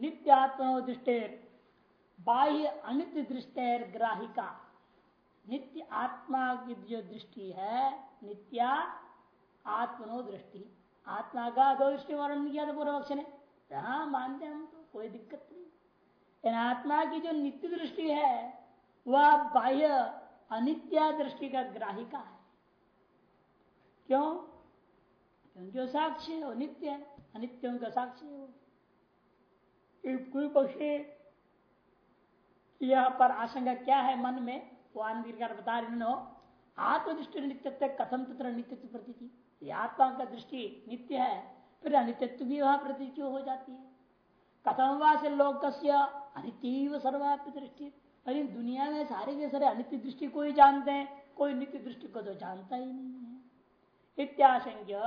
नित्यात्मनो दृष्टेर, बाह्य अनित्य दृष्टेर ग्राहिका। नित्य आत्मा की जो दृष्टि है, नित्या आत्मनो दृष्टि। आत्मा का दो दृष्टि वर्णन किया था पूर्व पक्ष ने। हाँ मानते हम तो कोई दिक्कत नहीं। आत्मा की जो नित्य दृष्टि है, वह बाह्य अनित्य दृष्टि का ग्राहिका है। क्यों? क्योंकि वो साक्षी है, वो नित्य है। अनित्य उनका साक्षी है वो। कोई पक्षी यहाँ पर आशंका क्या है मन में? वो आनंद बता रहे आत्मदृष्टि नित्यत्व, कथम तत्र नित्यत्व प्रती आत्मा का दृष्टि नित्य है, फिर अनित्यत्व भी वहाँ प्रती हो जाती है? कथम वा से लोक अनित्य सर्वात्म दृष्टि। अरे, दुनिया में सारे के सारे अनित्य दृष्टि को ही जानते हैं, कोई नित्य दृष्टि को तो जानता ही नहीं है। इत्याशंक्य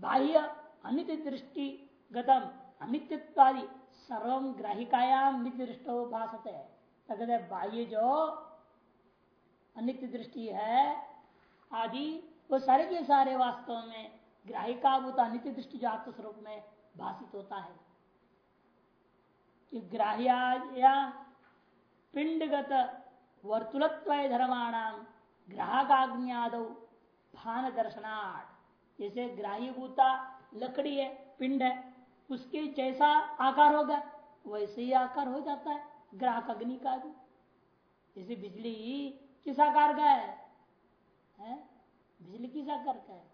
बाह्य अनित्य दृष्टि गतम अनित्यत्वादि सर्व ग्राहिकायाम नित्य दृष्टो भाषत है बाह्य जो अनित्य दृष्टि है, आदि, वो सारे के सारे वास्तव में ग्राहिकाभूत अनित्य दृष्टि जो आत्मस्वरूप में भाषित होता है। ग्राह्या पिंडगत वर्तुलत्व धर्माणाम ग्राहकाग्नियाद भान दर्शनार्थ जैसे ग्राह्यभूता लकड़ी है, पिंड है उसके जैसा आकार होगा वैसे ही आकार हो जाता है ग्राहक अग्नि का भी। जैसे बिजली किस आकार का है, है? बिजली किस आकार का है?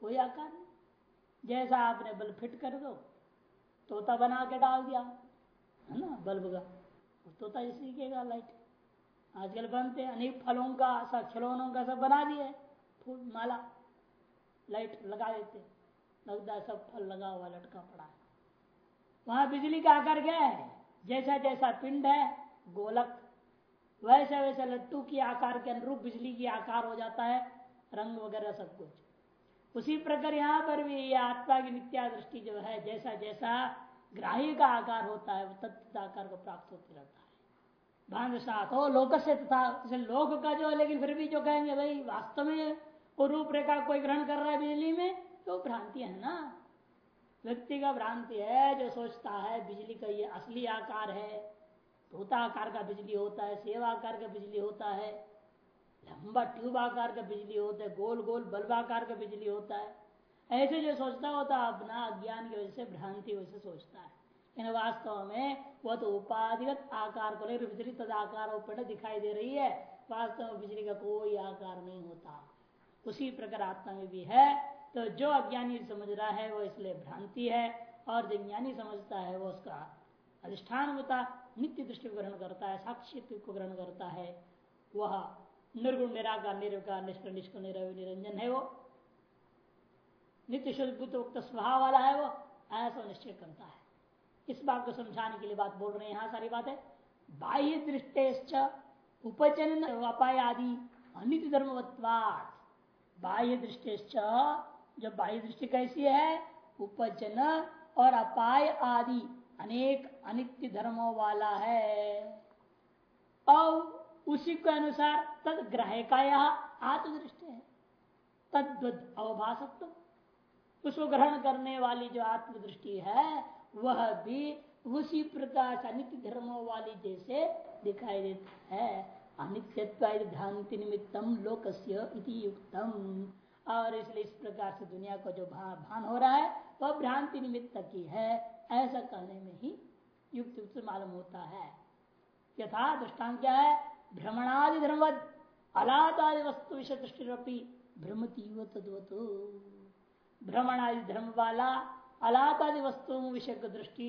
कोई आकार नहीं। जैसा आपने बल्ब फिट कर दो तोता बना के डाल दिया है ना बल्ब का। तोता इसी के लाइट आजकल बनते हैं अनेक फलों का सब खिलौनों का सब बना दिए फूल माला लाइट लगा देते लगता सब फल लगा हुआ लटका पड़ा है। वहाँ बिजली का आकार क्या है? जैसा जैसा पिंड है, गोलक। वैसे वैसे लट्टू की आकार के अनुरूप बिजली की आकार हो जाता है, रंग वगैरह सब कुछ। उसी प्रकार यहाँ पर भी ये आत्मा की नित्या दृष्टि जो है, जैसा जैसा ग्राही का आकार होता है तत्व आकार को प्राप्त होते रहता है। भाँग हो, लोक से तथा लोक का जो है, लेकिन फिर भी जो कहेंगे भाई, वास्तव में वो रूपरेखा कोई ग्रहण कर रहा है बिजली में तो भ्रांति है ना? व्यक्ति का भ्रांति है, जो सोचता है बिजली का ये असली आकार है तोता आकार का बिजली होता है सेवा आकार का बिजली होता है, लंबा ट्यूब आकार का बिजली होता है गोल गोल बल्ब आकार का बिजली होता है। ऐसे जो सोचता होता अपना अज्ञान की वजह से, भ्रांति वजह से सोचता है। इन वास्तव में वह तो उपाधिगत आकार को लेकर बिजली तद आकार दिखाई दे रही है। वास्तव में बिजली का कोई आकार नहीं होता। उसी प्रकार आत्मा में भी है। तो जो अज्ञानी समझ रहा है, वो इसलिए भ्रांति है और जो ज्ञानी समझता है, वो उसका अधिष्ठान होता, नित्य दृष्टि को ग्रहण करता है, साक्षी को ग्रहण करता है। वह निर्गुण, निराकार, निर्विकार निष्कर्ण निष्कर्ण निरंजन है वो। नित्य शुद्ध, बुद्ध, उक्त स्वभाव वाला है वो, ऐसा निश्चय करता है। इस बात को समझाने के लिए बात बोल रहे हैं, यहाँ सारी बात। है बाह्य दृष्टि उपचन अपाय आदि अनित धर्मवत्वाद बाह्य दृष्टि जब बाह्य दृष्टि कैसी है, उपजन और अपाय आदि अनेक अनित्य धर्मों वाला है। और उसी के अनुसार तद ग्राहका आत्मदृष्टि है। तद्वत अवभाषत्व उसको ग्रहण करने वाली जो आत्मदृष्टि है, वह भी उसी प्रकार से अनित्य धर्मों वाली जैसे दिखाई देता है। अनित्यत्व भ्रांति निमित्तम लोकस्य इति युक्तम। और इसलिए इस प्रकार से दुनिया को जो भान हो रहा है, वह भ्रांति निमित्त की है। ऐसा करने में ही युक्त युक्त मालूम होता है। यथा दृष्टान क्या है? भ्रमणादि धर्म अलादादि वस्तु विषय दृष्टि भ्रमती भ्रमण आदि धर्म वाला अलादादि वस्तुओं विषय दृष्टि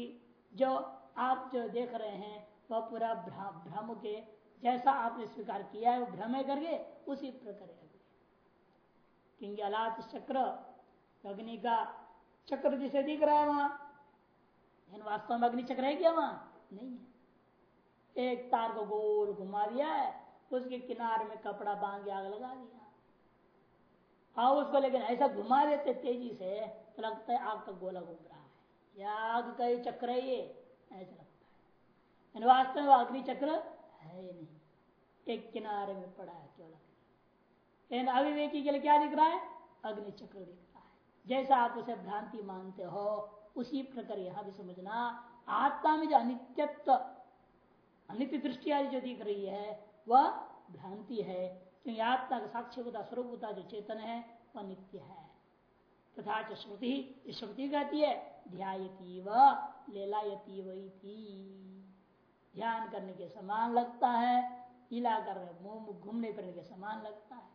जो आप जो देख रहे हैं, वह पूरा भ्रम के जैसा आपने स्वीकार किया है, वो भ्रम करके उसी प्रकार क्योंकि अलात चक्र, अग्नि का चक्र जिसे दिख रहा है वहाँ। लेकिन वास्तव में अग्नि चक्र है क्या वहाँ? नहीं है। एक तार को गोल घुमा दिया है, उसके किनारे में कपड़ा बाँध के आग लगा दिया। हाँ उसको लेकिन ऐसा घुमा देते तेज़ी से तो लगता है आग का गोला घूम रहा है। या आग का ही चक्र है ये, ऐसा लगता है। वास्तव में अग्नि चक्र है नहीं। एक किनारे में पड़ा है केवल लेकिन अविवेकी के लिए क्या दिख रहा है? अग्नि चक्र दिख रहा है। जैसा आप उसे भ्रांति मानते हो, उसी प्रकार यहाँ भी समझना, आत्मा में जो अनित्यत्व, अनित्य दृष्टि आदि जो दिख रही है, वह भ्रांति है। क्योंकि आत्मा का साक्ष्यता स्वरूपता जो चेतन है, वह नित्य है। तथा श्रुति श्रुति कहती है ध्यायती व लेलायती वही ध्यान करने के समान लगता है करने मुँह घूमने फिरने के समान लगता है।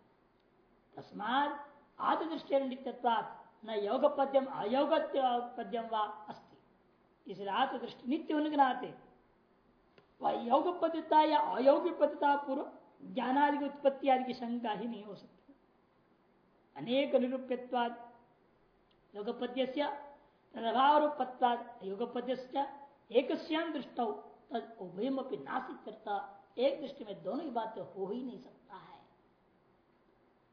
तस्मात आत्मदृष्टि नित्यत्वात् न योग पद्यम अयोग पद्यम व अस्ति। इसलिए आत्मदृष्टि नित्य होने के नाते वह योग पद्धता या अयोग्य पद्धता पूर्व ज्ञानादि की उत्पत्ति आदि की शंका ही नहीं हो सकती। अनेक निरूप्यवाद योग पद्य रूपत्वाद योग पद्य एक दृष्ट तद उभयम नासिक करता एक दृष्टि में दोनों की बातें हो ही नहीं सकता।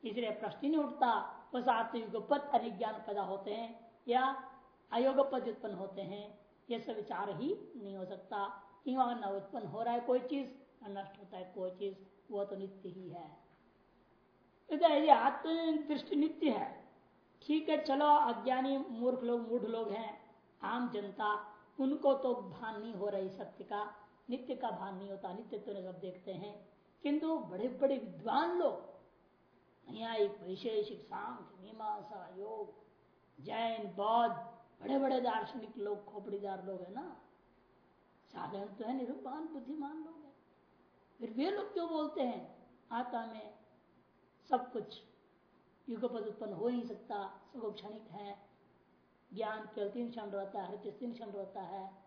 इसलिए प्रश्न नहीं उठता बस आत्मयुगपत अनिज्ञान पैदा होते हैं या अयोग पद उत्पन्न होते हैं, ये सब विचार ही नहीं हो सकता। कि वहाँ न उत्पन्न हो रहा है कोई चीज़ नष्ट होता है कोई चीज़, वो तो नित्य ही है। यदि आत्म दृष्टि नित्य है, ठीक है, चलो, अज्ञानी, मूर्ख लोग, मूढ़ लोग हैं, आम जनता, उनको तो भान नहीं हो रही सत्य का, नित्य का भान नहीं होता, नित्य तो सब देखते हैं। किंतु बड़े बड़े विद्वान लोग न्यायिक वैशेषिक सांख्य मीमांसा, योग, जैन, बौद्ध बड़े बड़े दार्शनिक लोग, खोपड़ीदार लोग है ना? साधारण तो है निरूपान बुद्धिमान लोग है। फिर वे लोग क्यों बोलते हैं? आता में सब कुछ युगपद उत्पन्न हो नहीं सकता, सब क्षणिक है। ज्ञान केवल तीन क्षण रहता है, हर चीज़ तीन क्षण रहता है।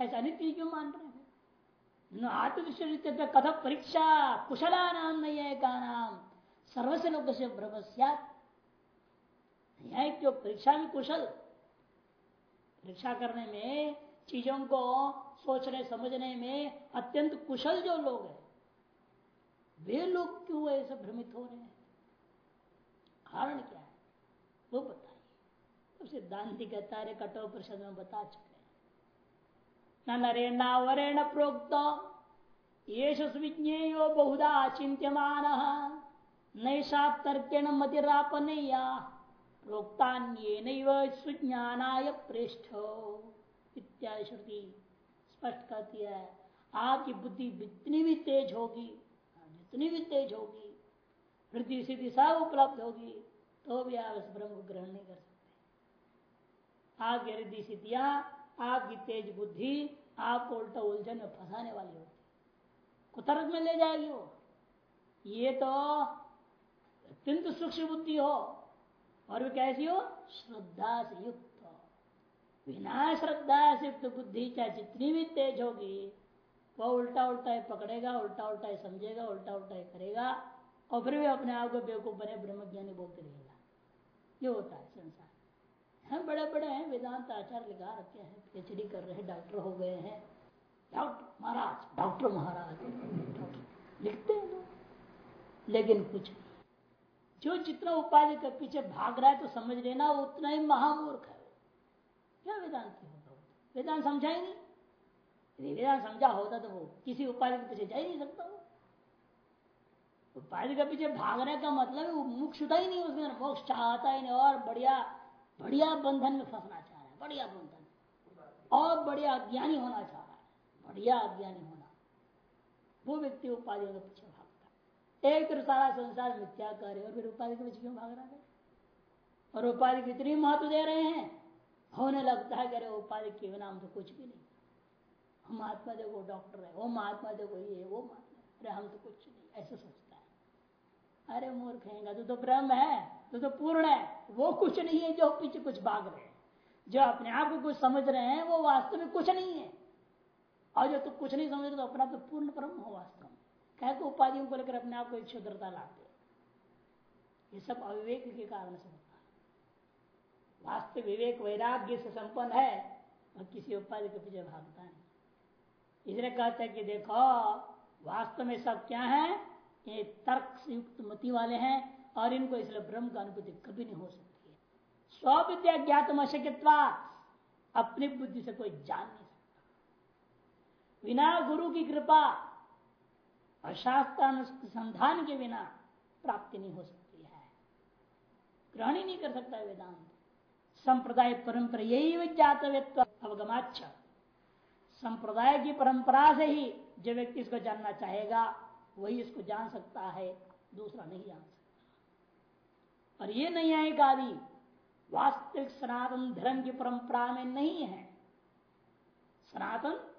ऐसा नित्य क्यों मान रहे हैं? आत्मदृष्टि कथक परीक्षा कुशला नाम नहीं है का नाम सर्वस्व लोग से ब्रह्म जो परीक्षा में कुशल परीक्षा करने में, चीज़ों को सोचने, समझने में अत्यंत कुशल जो लोग हैं, वे लोग क्यों ऐसे भ्रमित हो रहे हैं? कारण क्या है? वो बताइए। सिद्धांति कहता है कटो परिषद में बता चुके न नरे नावरेण प्रोक्त ये विज्ञेयो बहुधा चिंत्यमान नैषा तर्केण मतिरापनया प्रोक्तान्य सुज्ञानाय इत्यादि श्रुति स्पष्ट करती है। आपकी बुद्धि जितनी भी तेज होगी, जितनी भी तेज होगी, वृद्धि सिद्धि सब उपलब्ध होगी तो भी आप इस ब्रह्म को ग्रहण नहीं कर सकते। आपकी रिद्धि सिद्धियाँ आपकी तेज बुद्धि, आपको उल्टा उलझन में फंसाने वाली होगी कुतर्क में ले जाएगी वो। ये तो अत्यंत सूक्ष्म बुद्धि हो और वे कैसी हो? श्रद्धा से युक्त हो। बिना श्रद्धा से युक्त बुद्धि चाहे जितनी भी तेज होगी, वह उल्टा उल्टा ही पकड़ेगा उल्टा उल्टा ही समझेगा उल्टा उल्टा ही करेगा, और फिर भी अपने आप को बेवकूफ़ बने ब्रह्मज्ञानी बोलते रहेगा। ये होता है संसार। हम बड़े बड़े हैं, वेदांत आचार्य लिखा रखे हैं पीएचडी कर रहे हैं, डॉक्टर हो गए हैं। डॉक्टर महाराज डॉक्टर महाराज लिखते हैं लोग। लेकिन कुछ नहीं जो जितना उपाधि के पीछे भाग रहा है तो समझ लेना उतना ही महामूर्ख है। क्या वेदांत वेदांत समझा ही नहीं। यदि वेदांत समझा होता तो वो किसी उपाधि के पीछे जा ही नहीं सकता वो। उपाधि के पीछे भागने का मतलब वो मुक्ष ही नहीं उसमें, मोक्ष चाहता ही नहीं और बढ़िया बढ़िया बंधन में फंसना चाह रहा है, बढ़िया बंधन। और बढ़िया ज्ञानी होना चाह रहा है, बढ़िया ज्ञानी होना। वो व्यक्ति उपाधियों के पीछे एक सारा संसार मिथ्या करे और फिर उपाधि के पीछे क्यों भाग रहा है? और उपाधि को इतनी महत्व दे रहे हैं, होने लगता है अरे उपाधि के बिना हम तो कुछ भी नहीं। हम महात्मा देखो डॉक्टर है, वो महात्मा देखो ये, वो महात्मा अरे हम तो कुछ नहीं, ऐसे सोचता है। अरे मूर्ख है तू तो ब्रह्म है, तू तो पूर्ण है, वो कुछ नहीं है जो पीछे कुछ भाग रहे हैं। जो अपने आप को कुछ समझ रहे हैं, वो वास्तव में कुछ नहीं है। और जो तू कुछ नहीं समझ रहे तो अपना तो पूर्ण ब्रह्म हो वास्तव कह को उपाधियों को लेकर अपने आप को एक शुद्रता लाते ये सब अविवेक के कारण से होता है। वास्तव विवेक वैराग्य से संपन्न है और किसी उपाधि के पीछे भागता नहीं। इसलिए कहते हैं कि देखो, वास्तव में सब क्या है? ये तर्क से युक्त मति वाले हैं, और इनको इसलिए ब्रह्म का अनुभूति कभी नहीं हो सकती है। स्विद्या ज्ञात अपनी बुद्धि से कोई जान नहीं सकता। बिना गुरु की कृपा और शास्त्रानुसंधान के बिना प्राप्ति नहीं हो सकती है। ग्रहण ही नहीं कर सकता वेदांत। संप्रदाय परंपरा यही जातव्यत्व अवगमाच संप्रदाय की परंपरा से ही जो व्यक्ति इसको जानना चाहेगा, वही इसको जान सकता है, दूसरा नहीं जान सकता। और ये नहीं आएगा आदि। वास्तविक सनातन धर्म की परंपरा में नहीं है। सनातन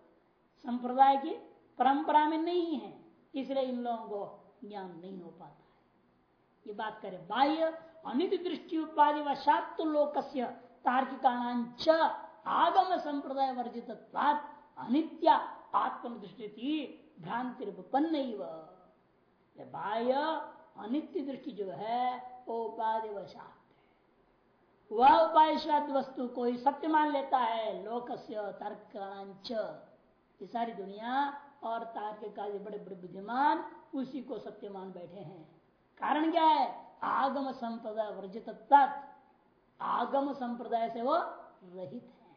संप्रदाय की परंपरा में नहीं है। इसलिए इन लोगों को ज्ञान नहीं हो पाता है। ये बात करें, बाह्य अनित दृष्टि उपाधि वशात लोक तार्किकांच आगम संप्रदाय वर्जित अनित्या आत्म दृष्टि भ्रांति उपन्न बाह्य अनित्य दृष्टि जो है, वो उपाधि वशात वह उपायशाद वस्तु कोई सत्य मान लेता है, लोकस्य तर्कांच ये सारी दुनिया और तार्किक का बड़े बड़े बुद्धिमान उसी को सत्य मान बैठे हैं। कारण क्या है? आगम संप्रदाय वर्जित आगम संप्रदाय से वो रहित है।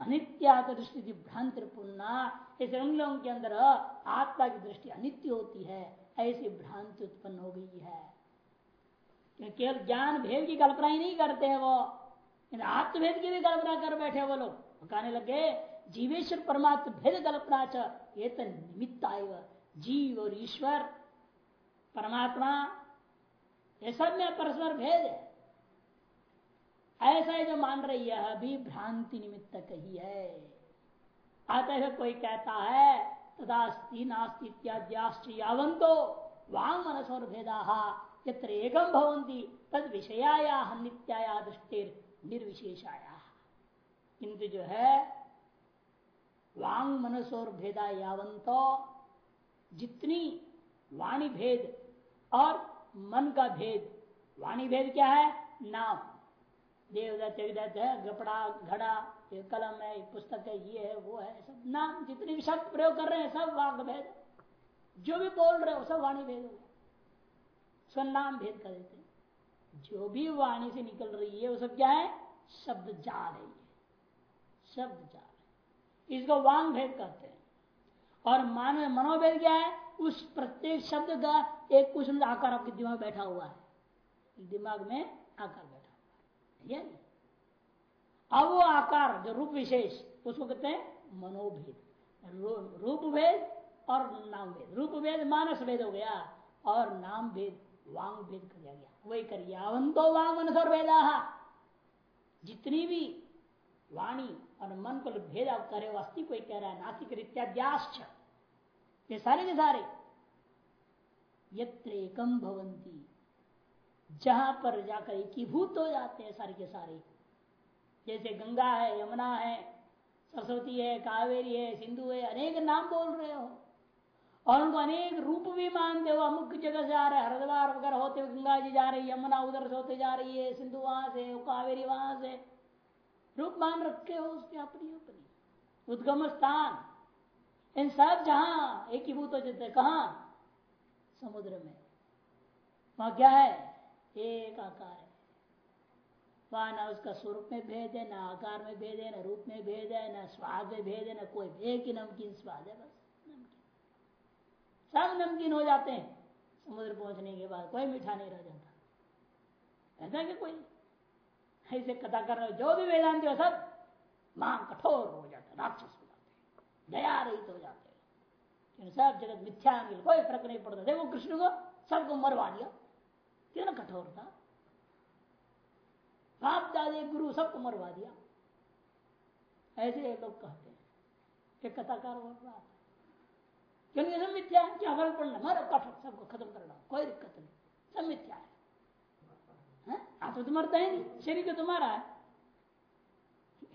अनित्या दृष्टि भ्रांति पुन्ना इस लोगों के अंदर आत्मा की दृष्टि अनित्य होती है, ऐसी भ्रांति उत्पन्न हो गई है। केवल ज्ञान भेद की कल्पना ही नहीं करते हैं वो। आत्मभेद की भी कल्पना कर बैठे वो लोग। कहने लगे जीवेश्वर परमात्म भेद कल्पना तो निमित्त जीव और ईश्वर, परमात्मा, ये सब में परस्पर भेद है। ऐसा जो मान रही है, अभी भ्रांति निमित्त कही है। अतः कोई कहता है, तदास्ति नास्ति इत्याद्याश्च यावंतो वांग मनस और भेदा, यत्र एकम भवंती तद विषयाया नित्याया दृष्टि निर्विशेषाया किंतु जो है वांग मनस और भेदा यावंतो, जितनी वाणी भेद और मन का भेद। वाणी भेद क्या है? नाम। देवदत्त देवदत्त है, गपड़ा, घड़ा, ये कलम है पुस्तक है, ये है, वो है, सब नाम, जितने भी शब्द प्रयोग कर रहे हैं, सब वाग भेद। जो भी बोल रहे हो सब वाणी भेद हो उसका नाम भेद कर देते हैं। जो भी वाणी से निकल रही है, वो सब क्या है? शब्द जा रही है। शब्द जा इसको वांग भेद कहते हैं। और मान मनोभेद क्या है? उस प्रत्येक शब्द का एक कुछ आकार आपके दिमाग बैठा हुआ है। दिमाग में आकार बैठा हुआ है। अब वो आकार, जो रूप विशेष, उसको कहते हैं मनोभेद। रूप भेद और नाम भेद रूप भेद मानस भेद हो गया और नाम भेद वांग भेद कर दिया गया। वही कर यावंतो वांग जितनी भी वाणी और मन को भेद करे अस्थि कोई कह रहा है, नासिक इत्याद्याश्च ये सारे के सारे। यत्र एकम भवंती जहाँ पर जाकर एकीभूत हो जाते हैं सारे के सारे। जैसे गंगा है, यमुना है, सरस्वती है, कावेरी है, सिंधु है, अनेक नाम बोल रहे हो। और उनको अनेक रूप भी मानते हो, अमुक जगह से आ रहे, हरिद्वार वगैरह होते हुए गंगा जी जा रही है यमुना उधर से होते जा रही है, सिंधु वहाँ से, कावेरी वहाँ से। रूप मान रखे हो उसकी अपनी अपनी। उद्गम स्थान। इन सब जहाँ एक ही भूत हो जाते कहा? समुद्र में। वहाँ क्या है? एक आकार है। वहाँ ना उसका स्वरूप में भेद है, ना आकार में भेद है, ना रूप में भेद है, ना स्वाद में भेद है, ना कोई एक ही नमकीन स्वाद है, बस नमकीन। सब नमकीन हो जाते हैं। समुद्र पहुँचने के बाद कोई मीठा नहीं रह जाता। ऐसा कि कोई ऐसे कथा कर रहे जो भी वेदांत हो सब माँ कठोर हो जाता राक्षस हो जाते दया रहित हो जाते हैं। सब जगत मिथ्या कोई फ़र्क नहीं पड़ता। देखो कृष्ण को सबको मरवा दिया। कितना कठोर था? बाप दादे गुरु सबको मरवा दिया। ऐसे लोग कहते हैं कि कथाकार बोल रहा था। क्योंकि सब मिथ्या है, क्या फ़र्क पड़ना? मारो कठोर, सबको खत्म करना कोई दिक्कत नहीं। सब मिथ्या है। आप तो मरता है नहीं, शरीर तो तुम्हारा है।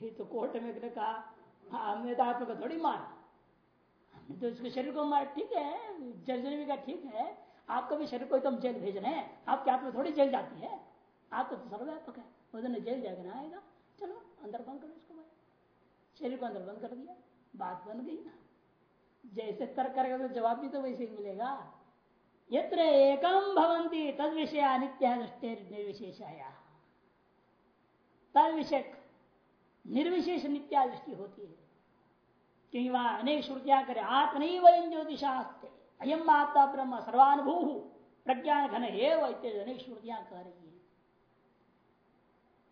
ये तो कोर्ट में कहा हाँ हमने तो आत्मा को थोड़ी मारा। हमने तो इसके शरीर को मार, ठीक है, जर्जरी भी का ठीक है, आपका भी शरीर को तो हम जेल भेज रहे हैं, आपके आत्मा थोड़ी जेल जाती है। आपका तो सर्वव्यापक है, वो दिन जेल जाकर ना आएगा। चलो, अंदर बंद करो इसको भाई। शरीर को अंदर बंद कर दिया, बात बन गई ना। जैसे तर्क करेगा तो जवाब भी तो वैसे ही मिलेगा। यत्र एकम भवंती तद विषय अनित्य दृष्टि निर्विशेषाया। तद विषय निर्विशेष नित्या दृष्टि होती है। क्योंकि वहाँ अनेक श्रुतियाँ करे आत्म नहीं वयम ज्योतिषास्ते अयम आत्मा ब्रह्म सर्वानुभू प्रज्ञान घन एवं अनेक श्रुतियाँ कह रही है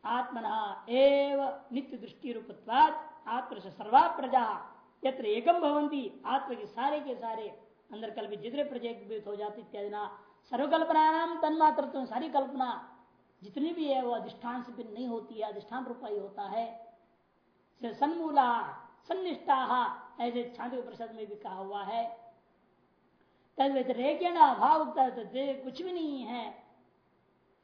आत्मना एव नित्य दृष्टि रूपत्वाद आत्म से सर्वा प्रजा यत्र एकम भवंती आत्म के सारे के सारे अंदर कल्पित जितने प्रजेत हो जाते इत्यादि ना सर्वकल्पना नाम तन्मात्र सारी कल्पना जितनी भी है वो अधिष्ठान से भिन्न नहीं होती है, अधिष्ठान रूपा ही होता है। सन्मूला, सन्निष्ठा, ऐसे छांद प्रसाद में भी कहा हुआ है। तद व्यतिरेक भाव कुछ भी नहीं है।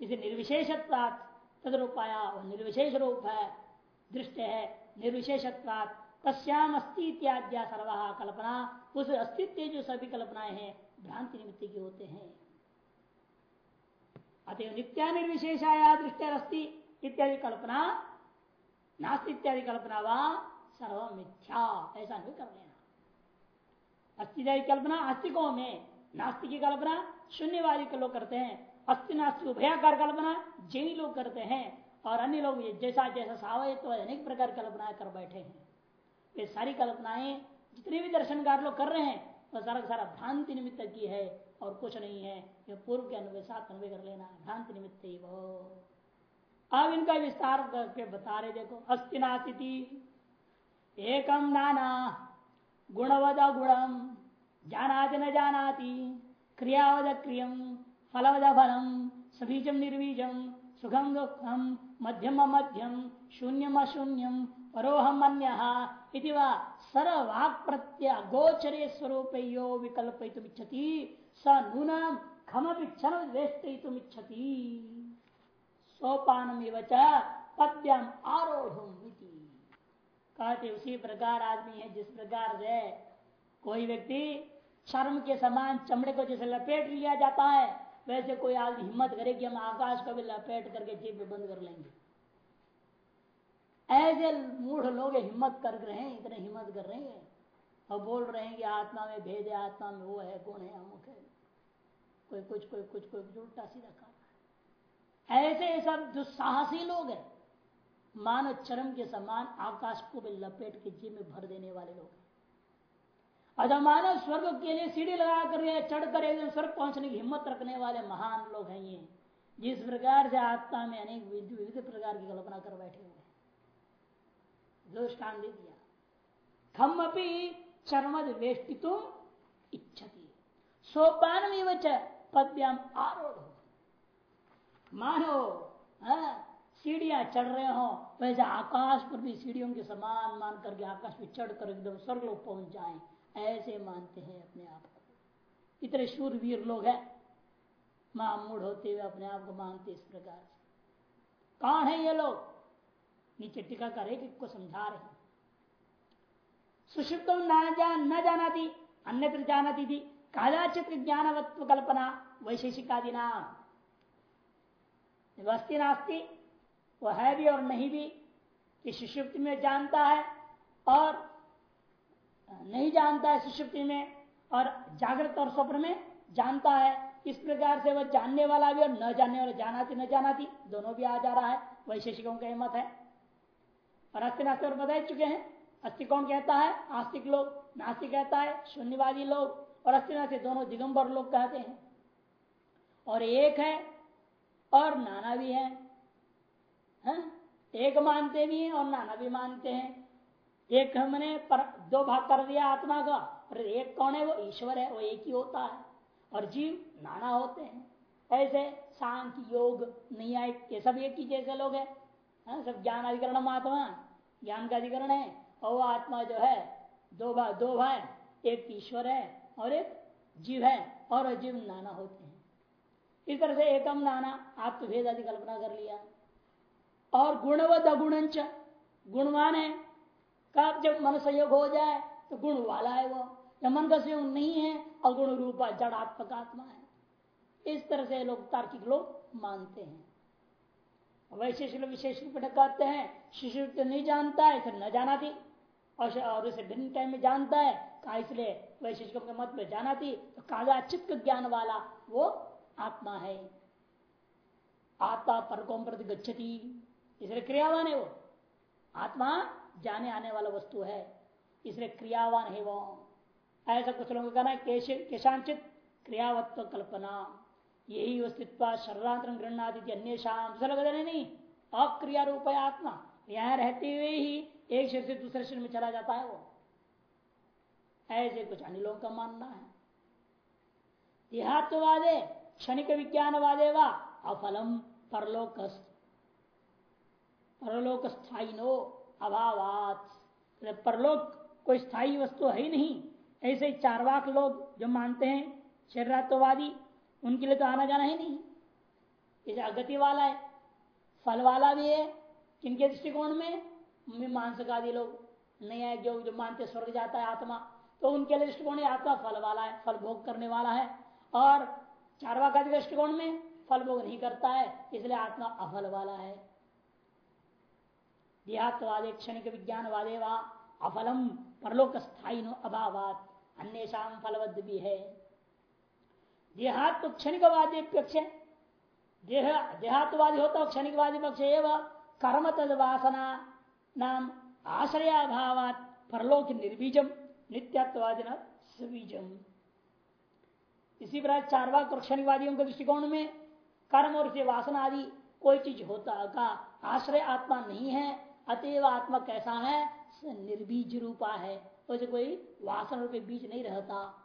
इसे निर्विशेष तद रूपाया निर्विशेष रूप है, दृष्ट है, निर्विशेषत्वात। तस्याम अस्ति इत्याद्या सर्वा कल्पना। उस अस्तित्व जो सभी कल्पनाएँ हैं, भ्रांति निमित्त के होते हैं। अतः नित्या निर्विशेषाया दृष्टि इत्यादि कल्पना, नास्ति इत्यादि कल्पना व सर्व मिथ्या। ऐसा नहीं कर लेना। अस्थित्यादि कल्पना आस्तिकों में नास्तिक की कल्पना शून्यवादी के लोग करते हैं। अस्थि नास्तिक उभयाकार कल्पना जैन लोग करते हैं। और अन्य लोग जैसा जैसा सावय तो अनेक प्रकार कल्पनाएँ कर बैठे हैं। ये सारी कल्पनाएँ जितने भी दर्शनकार लोग कर रहे हैं वह सारा का सारा भ्रांति निमित्त की है और कुछ नहीं है। यह पूर्व के अन्वय साथ अन्वय कर लेना, भ्रांति निमित्त ही वो। अब इनका विस्तार करके बता रहे, देखो अस्तिनास्ति एकम नाना, गुणवद गुणम जानाति न जानाति, क्रियावद क्रियम फलवद फलम सबीजम निर्वीजम सुखम दुखम मध्यम मध्यम शून्यम अशून्यम परोहम अन्य सर्वाक प्रत्य गोचरे स्वरूप यो विकल्पयितुमिच्छति। स नूनम खमपि क्षण वेष्टयितुमिच्छति सोपान पद्यम आरोढ़ कहते उसी प्रकार आदमी है, जिस प्रकार से कोई व्यक्ति शर्म के समान चमड़े को जैसे लपेट लिया जाता है, वैसे कोई आदमी हिम्मत करे कि हम आकाश को भी लपेट करके जीप बंद कर लेंगे। ऐसे मूढ़ लोग हिम्मत कर रहे हैं, इतने हिम्मत कर रहे हैं। और बोल रहे हैं कि आत्मा में भेद है, आत्मा में वो है कौन है, अमुक है। कोई कुछ कोई कुछ कोई कुछ उल्टा सीधा कर ऐसे सब दुस्साहसी लोग हैं मानव चरम के समान आकाश को भी लपेट के जी में भर देने वाले लोग अगर मानव स्वर्ग के लिए सीढ़ी लगा कर चढ़ कर स्वर्ग पहुँचने की हिम्मत रखने वाले महान लोग हैं ये, जिस प्रकार से आत्मा में अनेक विविध प्रकार की कल्पना कर बैठे हुए दृष्टान दे दिया। खम अपनी चरमद वेष्टितुम इच्छति। सोपान पद्याम आरोढ़ मानो सीढ़ियाँ चढ़ रहे हो, वैसे आकाश पर भी सीढ़ियों के समान मान करके आकाश में चढ़ कर एकदम स्वर्ग लोग पहुँच जाए, ऐसे मानते हैं अपने आप को। इतने शूरवीर लोग हैं मामूढ़ होते हुए अपने आप को मानते इस प्रकार से। कौन है ये लोग? नीचे टीका कर एक को समझा रहे सुषुप्त न जान जाना थी अन्यत्र जाना थी कालाचित ज्ञानवत्व कल्पना वैशेषिकादि नाम नास्ती, वो है भी और नहीं भी कि सुषुप्ति में जानता है और नहीं जानता है सुषुप्ति में और जागृत और स्वप्न में जानता है। इस प्रकार से वह जानने वाला भी और न जानने वाला, जानाती, न जानाती, दोनों भी आ जा रहा है। वैशेषिकों का मत है। और अस्थि नास्तिक और बता चुके हैं। अस्थि कौन कहता है? आस्तिक लोग, नास्तिक कहता है, शून्यवादी लोग और अस्थि नास्तिक दोनों दिगंबर लोग कहते हैं। और एक है और नाना भी है। है? एक मानते भी हैं और नाना भी मानते हैं। एक हमने पर दो भाग कर दिया आत्मा का। और एक कौन है? वो ईश्वर है, वो एक ही होता है। और जीव नाना होते हैं। ऐसे सांख्य योग नहीं ये सब एक ही जैसे लोग हैं? सब ज्ञान अधिकरण आत्मा ज्ञान का अधिकरण है और आत्मा जो है, दो भाई दो भाई एक ईश्वर है और एक जीव है, और जीव नाना होते हैं। इस तरह से एकम नाना, आप आत्मभेद आदि कल्पना कर लिया। और गुणवद अगुण गुणवान है। कब जब मन संयोग हो जाए तो गुण वाला है वो। जब मन का संयोग नहीं है, अगुण रूपा जड़ात्मक आत्मा है। इस तरह से लोग तार्किक लोग मानते हैं। वैशेष विशेष रूप कहते हैं, शिशु तो नहीं जानता है, फिर न जाना थी। और उसे भिन्न टाइम में जानता है, कहा इसलिए वैशिष्ट के मत में जाना थी तो कागा चित्त ज्ञान वाला, वो आत्मा है। आत्मा परकोम प्रति गच्छती। इसलिए क्रियावान है वो। आत्मा जाने आने वाला वस्तु है। इसलिए क्रियावान है वो। ऐसा कुछ लोगों का कहना है केशांचित क्रियावत्व कल्पना। यही अस्तित्व शर्रांतर गृहणादि अन्य शाम नहीं अक्रिया रूप है आत्मा। यहाँ रहते हुए ही एक शरीर से दूसरे शरीर में चला जाता है वो। ऐसे कुछ अनिलों का मानना है। देहात्वादे क्षणिक विज्ञान वादे व अफलम परलोक परलोक स्थायी नो अभावात परलोक कोई स्थायी वस्तु है ही नहीं। ऐसे चारवाक लोग जो मानते हैं शरीरत्ववादी उनके लिए तो आना जाना ही नहीं जैसे अगति वाला है, फल वाला भी है, किनके दृष्टिकोण में? मानसिक आदि लोग नहीं है, जो जो मानते स्वर्ग जाता है आत्मा तो उनके लिए दृष्टिकोण आत्मा फल वाला है, फल भोग करने वाला है। और चारवा का दृष्टिकोण में फल भोग नहीं करता है, इसलिए आत्मा अफल वाला है। देहात्वादे क्षणिक विज्ञान वादे वा अफलम परलोक स्थायी अभावात अन्य फलवद भी है। देहात तो क्षणिकवादी पक्ष है। देह देहात्वादी होता है, क्षणिकवादी पक्ष एवं कर्म तद वासना नाम आश्रयाभावात परलोक निर्बीजम नित्यत्वादि सबीजम। इसी प्रकार चारवाक और क्षणिकवादियों के दृष्टिकोण में कर्म और वासना आदि कोई चीज़ होता का आश्रय आत्मा नहीं है, अतएव आत्मा कैसा है? निर्बीज रूपा है। उसे कोई वासन रूपे बीज नहीं रहता।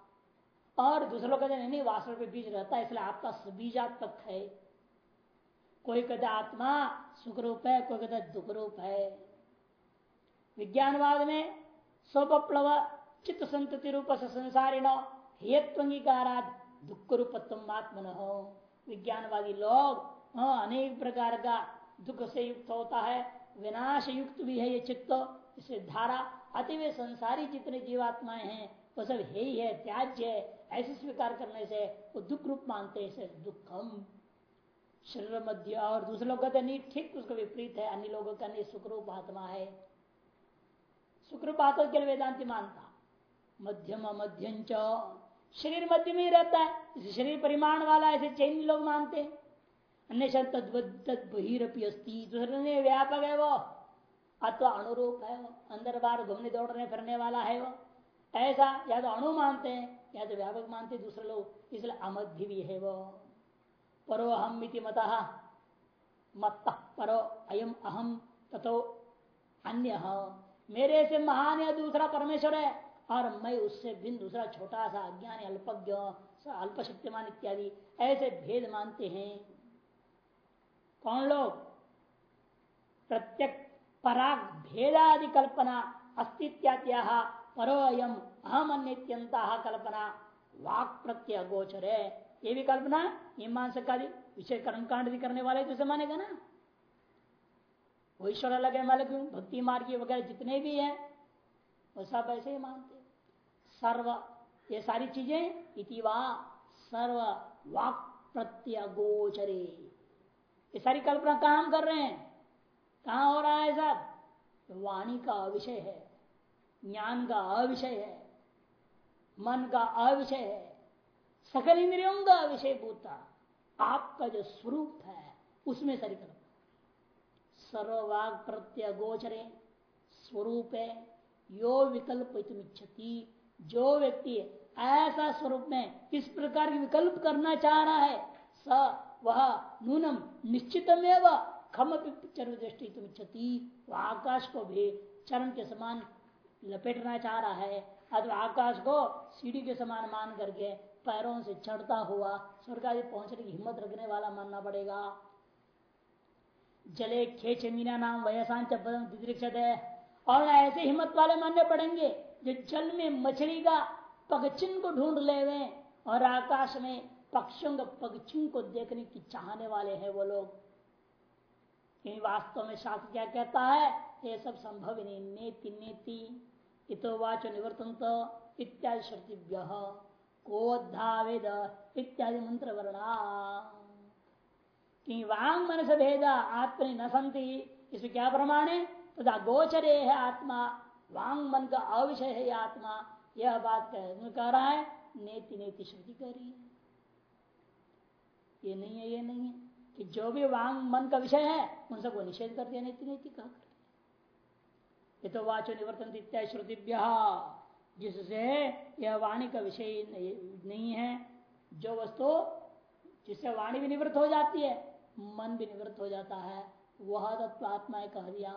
और दूसरे लोग कहते नहीं, वासन रूपे बीज रहता है, इसलिए आपका बीजात्मक है। कोई कहते आत्मा सुख रूप है, कोई कहते दुख रूप है। विज्ञानवाद में स्वप्लव चित्त संतति रूप से संसारिण हेत्वंगीकारात दुख रूपत्व आत्मन। हो विज्ञानवादी लोग अनेक प्रकार का दुख से युक्त होता है विनाश युक्त भी है ये चित्त। इसे धारा, अति वे संसारी जितने जीवात्माएँ हैं वो सब है ही है, त्याज्य है, ऐसे स्वीकार करने से वो दुख रूप मानते हैं दुखम। शरीर मध्य, और दूसरे लोग कहते नहीं, ठीक, उसका विपरीत है, अन्य लोगों का नहीं, सुखरूप आत्मा है। सुखरूप आत्मा के वेदांति मानता, मध्यम मध्यम शरीर मध्य में ही रहता है शरीर परिमाण वाला, ऐसे चैन लोग मानते हैं। अन्य तद अस्थि दूसरे व्यापक है वो। अथवा अनुरूप है अंदर बाहर घूमने, दौड़ने, फिरने वाला है वो। ऐसा, या तो अणु मानते हैं, या तो व्यापक मानते हैं दूसरे लोग, इसलिए अमध्य भी है वो। परो अहम मत मत परो अयम अहम तथो अन्य। मेरे से महान या दूसरा परमेश्वर है, और मैं उससे भिन्न, दूसरा छोटा सा अज्ञानी, अल्पज्ञ अल्प शक्तिमान इत्यादि, ऐसे भेद मानते हैं। कौन लोग? प्रत्यक पराग भेदादि कल्पना अस्तित्या परोयम अहम अन्यत्यंता कल्पना वाक प्रत्यय गोचर है ये भी कल्पना मीमांसक आदि विषय कर्मकांड करने वाले तो मानेगा ना वो ईश्वर अलग है मालिक भक्ति मार्गी वगैरह जितने भी हैं वो सब ऐसे ही मानते सर्व ये सारी चीज़ें इतिवा सर्व वाक प्रत्यय गोचरे ये सारी कल्पना काम कर रहे हैं कहा हो रहा है सब वाणी का विषय है ज्ञान का अविषय है, मन का अविषय है, सकल इंद्रियों का विषय भूता आपका जो स्वरूप है, उसमें सारी कल्पना सर्ववाग प्रत्यय गोचरे स्वरूप है यो विकल्प इच्छति जो व्यक्ति ऐसा स्वरूप में इस प्रकार की विकल्प करना चाह रहा है, स वह नूनम निश्चितमेव खम चरु दृष्टि तुम इच्छती वह आकाश को भी चरण के समान लपेटना चाह रहा है। अथवा आकाश को सीढ़ी के समान मान करके पैरों से चढ़ता हुआ स्वर्ग आदि पहुँचने की हिम्मत रखने वाला मानना पड़ेगा। जले खेच मीना नाम वयसांच है। और ऐसे हिम्मत वाले मानने पड़ेंगे जो जल में मछली का पगचिन को ढूंढ ले हुए और आकाश में पक्षियों के पगचिन को देखने की चाहने वाले हैं वो लोग। वास्तव में शास्त्र क्या कहता है? ये सब संभव नहीं। नेति नेति। इतोवाच निवर्तन इत्यादि श्रुतिभ्य। कोद्धावेद इत्यादि मंत्र वर्णा वांग मन से भेद आत्मनि न संति इसमें क्या प्रमाण? है तथा गोचरे है आत्मा वांग मन का अविषय है आत्मा यह बात कह रहा है नेति नेति श्रुति कह रही है ये नहीं है, ये नहीं है। कि जो भी वांग मन का विषय है, उन सबको निषेध कर दिया नेति नेति कहा तो वाचो निवर्तन इत्यादि श्रुतिभ्य जिससे यह वाणी का विषय नहीं है, जो वस्तु जिससे वाणी भी निवृत्त हो जाती है, मन भी निवृत्त हो जाता है, वह तत्व आत्मा कह दिया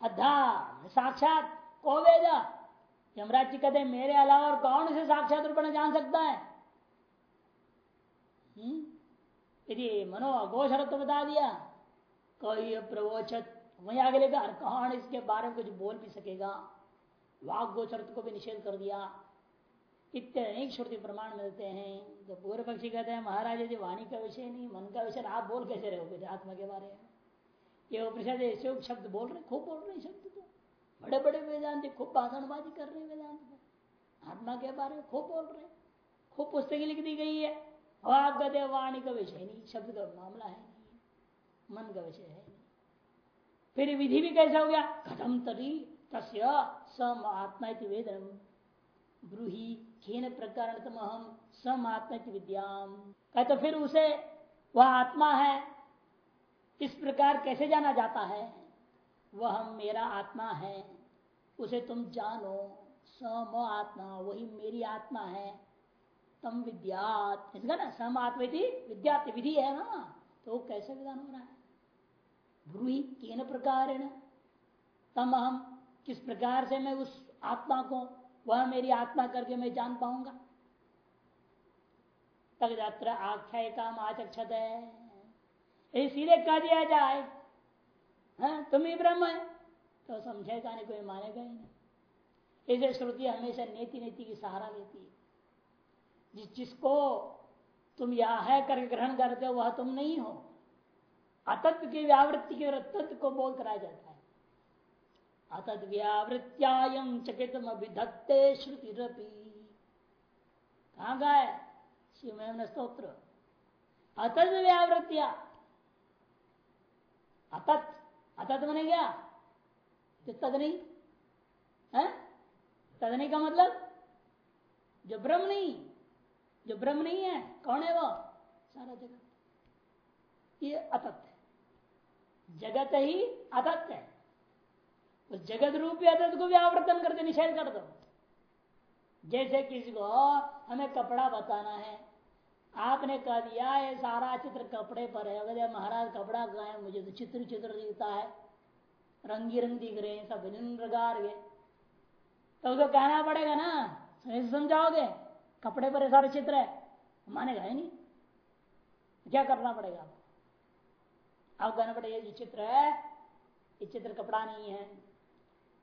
अद्धा, साक्षात, को वेद? यमराज जी कहते मेरे अलावा और कौन से साक्षात रूप में जान सकता है? हम्म? यदि मनो अघोषर तो बता दिया कोई प्रवोचत वही आगे लेगा कौन इसके बारे में कुछ बोल भी सकेगा। वाक गोचर को भी निषेध कर दिया। इतने अनेक श्रुति प्रमाण मिलते हैं। तो पूर्व पक्षी कहते हैं, महाराज जी वाणी का विषय नहीं, मन का विषय, आप बोल कैसे रहे रहोगे आत्मा के बारे में? ये उपनिषद ऐसे शब्द बोल रहे, खूब बोल रहे शब्द तो। बड़े बड़े वेदांत खूब भाषणबाजी कर रहे वेदांत को आत्मा के बारे में खूब बोल रहे खूब पुस्तकें लिख दी गई है। और आप कहते वाणी का विषय नहीं, शब्द का मामला है नहीं, मन का विषय है फिर विधि भी कैसा हो गया? खत्म तरी तस्य सम आत्मा ब्रूही खेन प्रकार हम सम आत्मा विद्याम। कह तो फिर उसे वह आत्मा है, इस प्रकार कैसे जाना जाता है? वह हम मेरा आत्मा है, उसे तुम जानो, सम आत्मा, वही मेरी आत्मा है। तम विद्यात। ना, सम आत्मा विद्या विधि है ना? तो कैसे विधान हो रहा है? ब्रूही केन प्रकार तम हम किस प्रकार से मैं उस आत्मा को वह मेरी आत्मा करके मैं जान पाऊँगा? तक यात्रा आख्याय काम आचक्षत। है सीधे कह दिया जाए। हाँ, तुम ही ब्रह्म है। तो समझेगा नहीं कोई मानेगा ही नहीं। इसे श्रुति हमेशा नीति नीति की सहारा लेती है। जिस जिसको तुम यह है करके ग्रहण करते हो वह तुम नहीं हो। अतत्व की व्यावृत्ति के तत्व को बोल कराया जाता है। अतत व्यावृत्यायम चकित अभिधत्ते श्रुति रपी कहा शिव स्त्रोत्र अतत व्यावृत्या। अतत। अतत बने गया तद नहीं है? तद नहीं का मतलब? जो ब्रह्म नहीं। जो ब्रह्म नहीं है, कौन है वो? सारा जगत। ये अतत जगत ही अतत है। उस जगत रूपी अदत को भी आवर्तन करके निषेध कर दो। जैसे किसी को, हमें कपड़ा बताना है। आपने कह दिया, ये सारा चित्र कपड़े पर है। अगर महाराज कपड़ा का है मुझे तो चित्र चित्र दिखता है। रंगी रंग दिख रहे हैं, सब भिन्न प्रकार के। तो उसको कहना पड़ेगा ना समझाओगे, कपड़े पर सारे चित्र है? मानेगा, है नहीं। क्या करना पड़ेगा आप कहना पड़ेगा, ये चित्र है, ये चित्र कपड़ा नहीं है,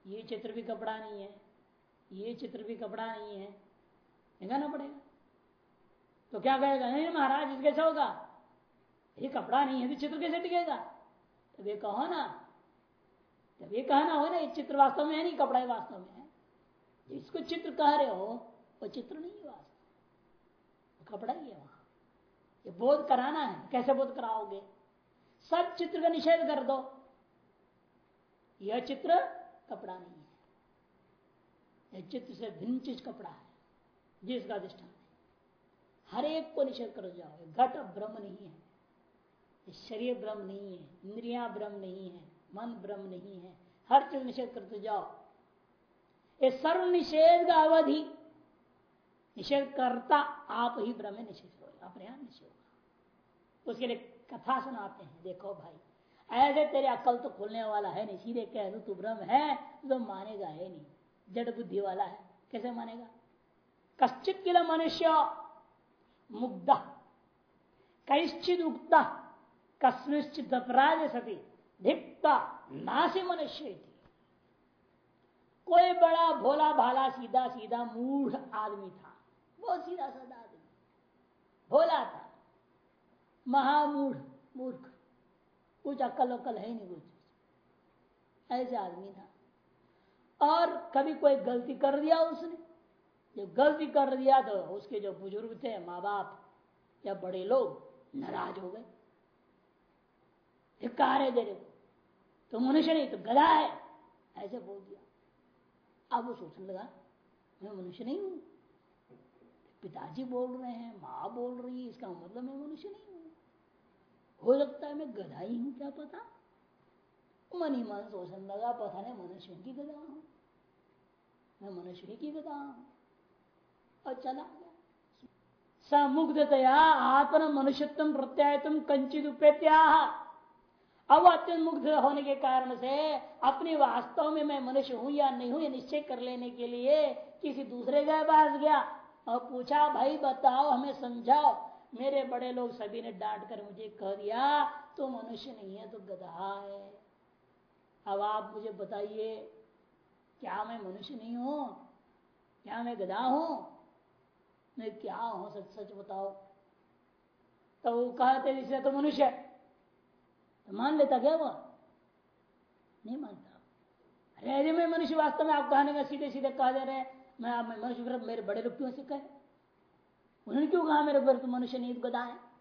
ये चित्र भी कपड़ा नहीं है, ये चित्र भी कपड़ा नहीं है कहना पड़ेगा। तो क्या कहेगा, नहीं, महाराज कैसे होगा? ये कपड़ा नहीं है तो चित्र कैसे टिकेगा? तो ये कहो ना जब ये कहना हो ना, ये चित्र वास्तव में है नहीं, कपड़ा वास्तव में है। जिसको चित्र कह रहे हो, वो चित्र नहीं है वास्तव कपड़ा ही है वहाँ। ये बोध कराना है, कैसे बोध कराओगे? सब चित्र का निषेध कर दो। यह चित्र कपड़ा नहीं है। यह चित्र से भिन्न चीज़ कपड़ा है जिसका अधिष्ठान है। हर एक को निषेध कर जाओ। घट ब्रह्म नहीं है। शरीर ब्रह्म नहीं है, इंद्रिया ब्रह्म नहीं है, मन ब्रह्म नहीं है। हर चीज़ निषेध करते जाओ। ये सर्व निषेध का अवधि। निषेध करता आप ही ब्रह्म निषेध हो अपने यहाँ निषेध होगा। उसके लिए कथा सुनाते हैं। देखो भाई, ऐसे तेरे अकल तो खोलने वाला है नहीं। सीधे कह दो, तू ब्रह्म है तो मानेगा है नहीं। जड़ बुद्धि वाला है। कैसे मानेगा? कश्चित किल मनुष्य मुग्ध कैश्चित उगता कस्मिश्चित अपराध सती, धिक्ता, नासी मनुष्य कोई बड़ा भोला भाला सीधा सीधा मूढ़ आदमी था। बहुत सीधा साधा आदमी। भोला था। महामूढ़, मूर्ख। कुछ अक्ल उक्ल है नहीं कुछ ऐसे आदमी था। और कभी कोई गलती कर दिया उसने। जब गलती कर दिया तो उसके जो बुज़ुर्ग थे माँ बाप या बड़े लोग, नाराज़ हो गए। धिक्कार है तेरे को तो मनुष्य नहीं तो गधा है। ऐसे बोल दिया। अब वो सोचने लगा, मैं मनुष्य नहीं हूँ। पिताजी बोल रहे हैं, माँ बोल रही है, इसका मतलब मैं मनुष्य नहीं हो। सकता है मैं गधा ही हूँ, क्या पता? मन ही मन सोचने लगा, पता नहीं मनुष्य की गधा हूँ। मैं मनुष्य की गधा हूँ। और चला गया। आत्म मनुष्यत्व प्रत्यायतम कंचित उपेत्या अब अत्यंत मुग्ध होने के कारण से अपने वास्तव में मैं मनुष्य हूँ या नहीं हूँ निश्चय कर लेने के लिए किसी दूसरे के पास गया। और पूछा, भाई, बताओ, हमें समझाओ मेरे बड़े लोग सभी ने डांट कर मुझे कह दिया तो मनुष्य नहीं है तो गधा है। अब आप मुझे बताइए, क्या मैं मनुष्य नहीं हूँ? क्या मैं गधा हूँ? मैं क्या हूँ, सच सच बताओ? तो वो कहते इसलिए तो मनुष्य तो मान लेता क्या वो? नहीं मानता। अरे अरे, मैं मनुष्य वास्तव में आप कहने का सीधे सीधे कह दे रहे मैं आप मनुष्य मेरे बड़े लोग क्यों ऐसे कहे? उन्होंने क्यों कहा मेरे ऊपर तो मनुष्य नहीं गदा है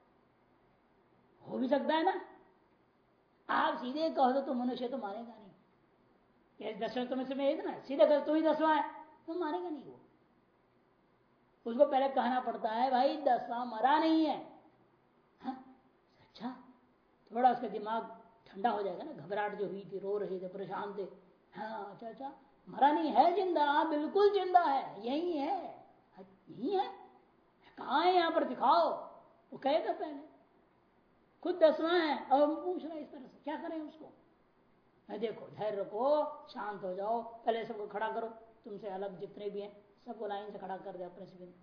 हो भी सकता है ना? आप सीधे कहो तो मनुष्य तो मानेगा नहीं। ये दसवें तुम्हें से एक ना, सीधे कहो तुम ही दसवा है। तो मानेगा नहीं वो। उसको पहले कहना पड़ता है, भाई, दसवा मरा नहीं है। हा? अच्छा थोड़ा उसका दिमाग ठंडा हो जाएगा ना, घबराहट जो हुई थी, रो रहे थे, परेशान थे। हाँ अच्छा अच्छा मरा नहीं है, ज़िंदा बिल्कुल ज़िंदा है, यही है। यही है? कहा, है, यहाँ पर दिखाओ। वो कहेगा पहले। खुद दसवा है, अब हम पूछ रहे इस तरह से, क्या करें उसको? देखो, धैर्य रखो, शांत हो जाओ, पहले सबको खड़ा करो। तुमसे अलग जितने भी हैं, सबको लाइन से खड़ा कर दे अपने से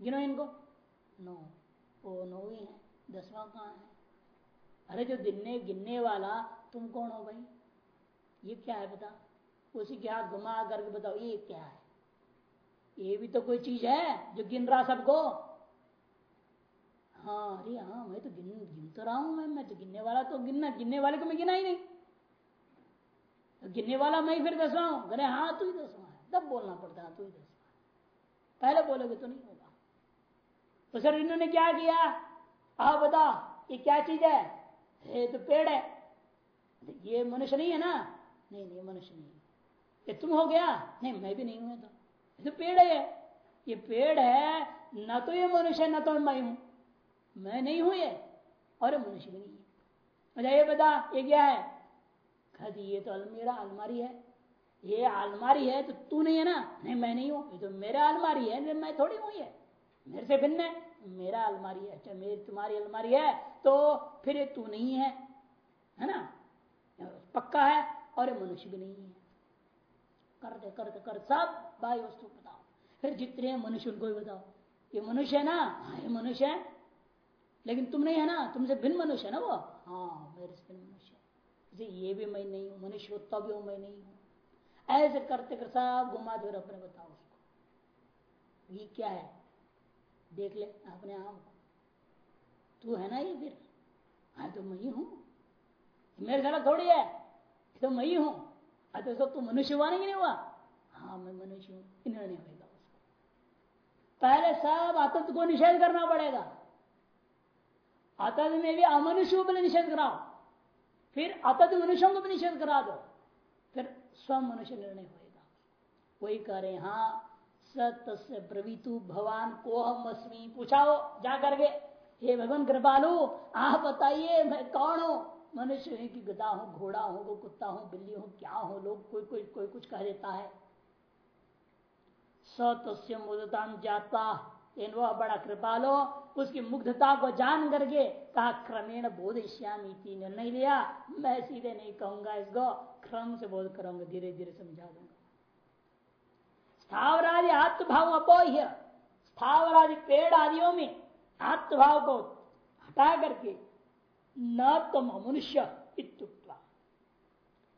गिनो इनको। नो, वो नो ही है दसवा कहाँ है? अरे, जो गिनने गिनने वाला, तुम कौन हो भाई? ये क्या है बता? उसी के हाथ घुमा करके बताओ, ये क्या है? ये भी तो कोई चीज़ है जो गिन रहा सबको? हाँ अरे हाँ मैं तो गिन गिन तो रहा हूँ मैं मैं तो गिनने वाला तो गिनना, गिनने वाले को मैं गिना ही नहीं। तो गिनने वाला मैं ही फिर दसवा हूँ। अरे हाँ तू ही दसवा है। तब बोलना पड़ता है, तू ही दसवा पहले बोलोगे तो नहीं होगा। तो सर, इन्होंने क्या किया? आप बता ये क्या चीज़ है? ये तो पेड़ है। ये मनुष्य नहीं है ना? नहीं नहीं, मनुष्य नहीं ये तुम हो गया? नहीं, मैं भी नहीं हूँ तो। तो पेड़ है ये पेड़ है न तो ये मनुष्य न तो मैं हूँ मैं नहीं हूँ ये और मनुष्य भी नहीं है अच्छा ये बता ये क्या है खदी ये तो अलमीरा अलमारी है ये अलमारी है तो तू नहीं है ना नहीं मैं नहीं हूँ ये तो मेरा अलमारी है मैं थोड़ी हूँ ये मेरे से भिन्न है मेरा अलमारी है अच्छा मेरी तुम्हारी अलमारी है तो फिर ये तू नहीं है है ना पक्का है और मनुष्य भी नहीं है करते करते कर सब बाई वस्तु बताओ। फिर जितने मनुष्य उनको भी बताओ। ये मनुष्य है ना? हाँ ये मनुष्य है। लेकिन तुम नहीं है ना? तुमसे भिन्न मनुष्य है ना वो? हाँ मेरे से भिन्न मनुष्य ये भी मैं नहीं हूँ मनुष्य होता भी हूँ, मैं नहीं हूँ। ऐसे करते कर सब घुमा दो अपने बताओ उसको। ये क्या है? देख ले अपने आप तू है ना ये फिर? हाँ तो मैं ही हूँ। मेरे घर थोड़ी है। तो मैं ही हूँ। अतः तो तू मनुष्य हुआ नहीं हुआ? हाँ मैं मनुष्य हूँ नहीं होगा उसको। पहले सब अतत को निषेध करना पड़ेगा। अतत में भी अमनुष्य को निषेध कराओ। फिर अतत मनुष्यों को भी निषेध करा दो। फिर स्व मनुष्य निर्णय होगा वही करे हाँ सत्य प्रवीतु भगवान को हम अस्मी। पूछाओ जा करके हे भगवान, कृपालु, आप बताइए, मैं कौन हूँ? मनुष्य है कि गदा हूँ, घोड़ा हूँ को कुत्ता हूँ, बिल्ली हूँ, क्या हूँ, लोग कोई कोई कोई कुछ कह देता है। सत्य मुदता जाता वह बड़ा कृपालो, उसकी मुग्धता को जान करके कहा, क्रमेण बोधिश्यामी निर्णय लिया, मैं सीधे नहीं कहूँगा इसको, क्रम से बोध करूँगा धीरे धीरे समझा दूँगा। स्थावरादि आत्मभाव अपोह्य, स्थावरादि पेड़ आदियों में आत्मभाव को हटा करके न तुम मनुष्य इत्युक्ता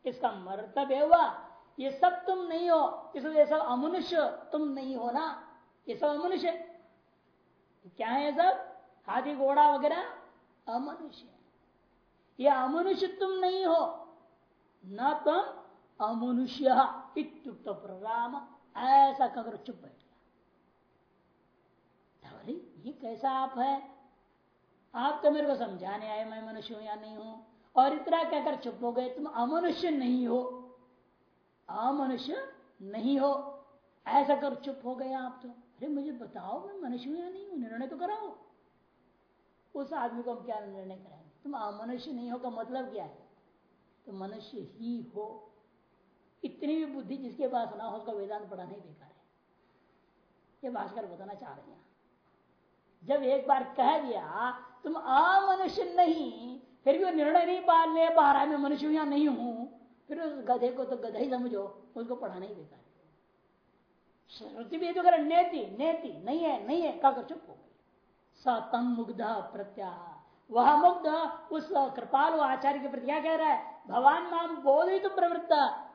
इसका मर्तब हुआ, ये सब तुम नहीं हो, इसलिए सब अमनुष्य तुम नहीं हो ना, ये सब अमनुष्य। क्या है सब? हाथी, घोड़ा वगैरह? अमनुष्य। ये अमनुष्य तुम नहीं हो। न तुम अमनुष्य इत्युक्त प्रोग्राम ऐसा कहकर चुप बैठ गया। ये कैसा आप है? आप तो मेरे को समझाने आए मैं मनुष्य हूँ या नहीं हूँ? और इतना कहकर चुप हो गए, तुम अमनुष्य नहीं हो। अमनुष्य नहीं हो। ऐसा कर चुप हो गए आप तो। अरे मुझे बताओ, मैं मनुष्य हूँ या नहीं हूँ? निर्णय तो कराओ। उस आदमी को हम क्या निर्णय कराएँगे? तुम अमनुष्य नहीं हो का मतलब क्या है? तो मनुष्य ही हो। इतनी भी बुद्धि जिसके पास ना हो, उसका वेदांत पढ़ा नहीं, बेकार है। ये भाषकर बताना चाह रहे हैं। जब एक बार कह दिया तुम अमनुष्य नहीं, फिर भी वो निर्णय नहीं पा ले पा रहा है मैं मनुष्य या नहीं हूँ? फिर उस गधे को तो गधा ही समझो उसको पढ़ा नहीं देता श्रुति भी तो कर नेति नेति, नहीं है नहीं है कहकर चुप हो गई। सतम मुग्ध प्रत्याह वह मुग्ध उस कृपाल आचार्य के प्रति क्या कह रहा है? भगवान नाम बोधित प्रवृत्त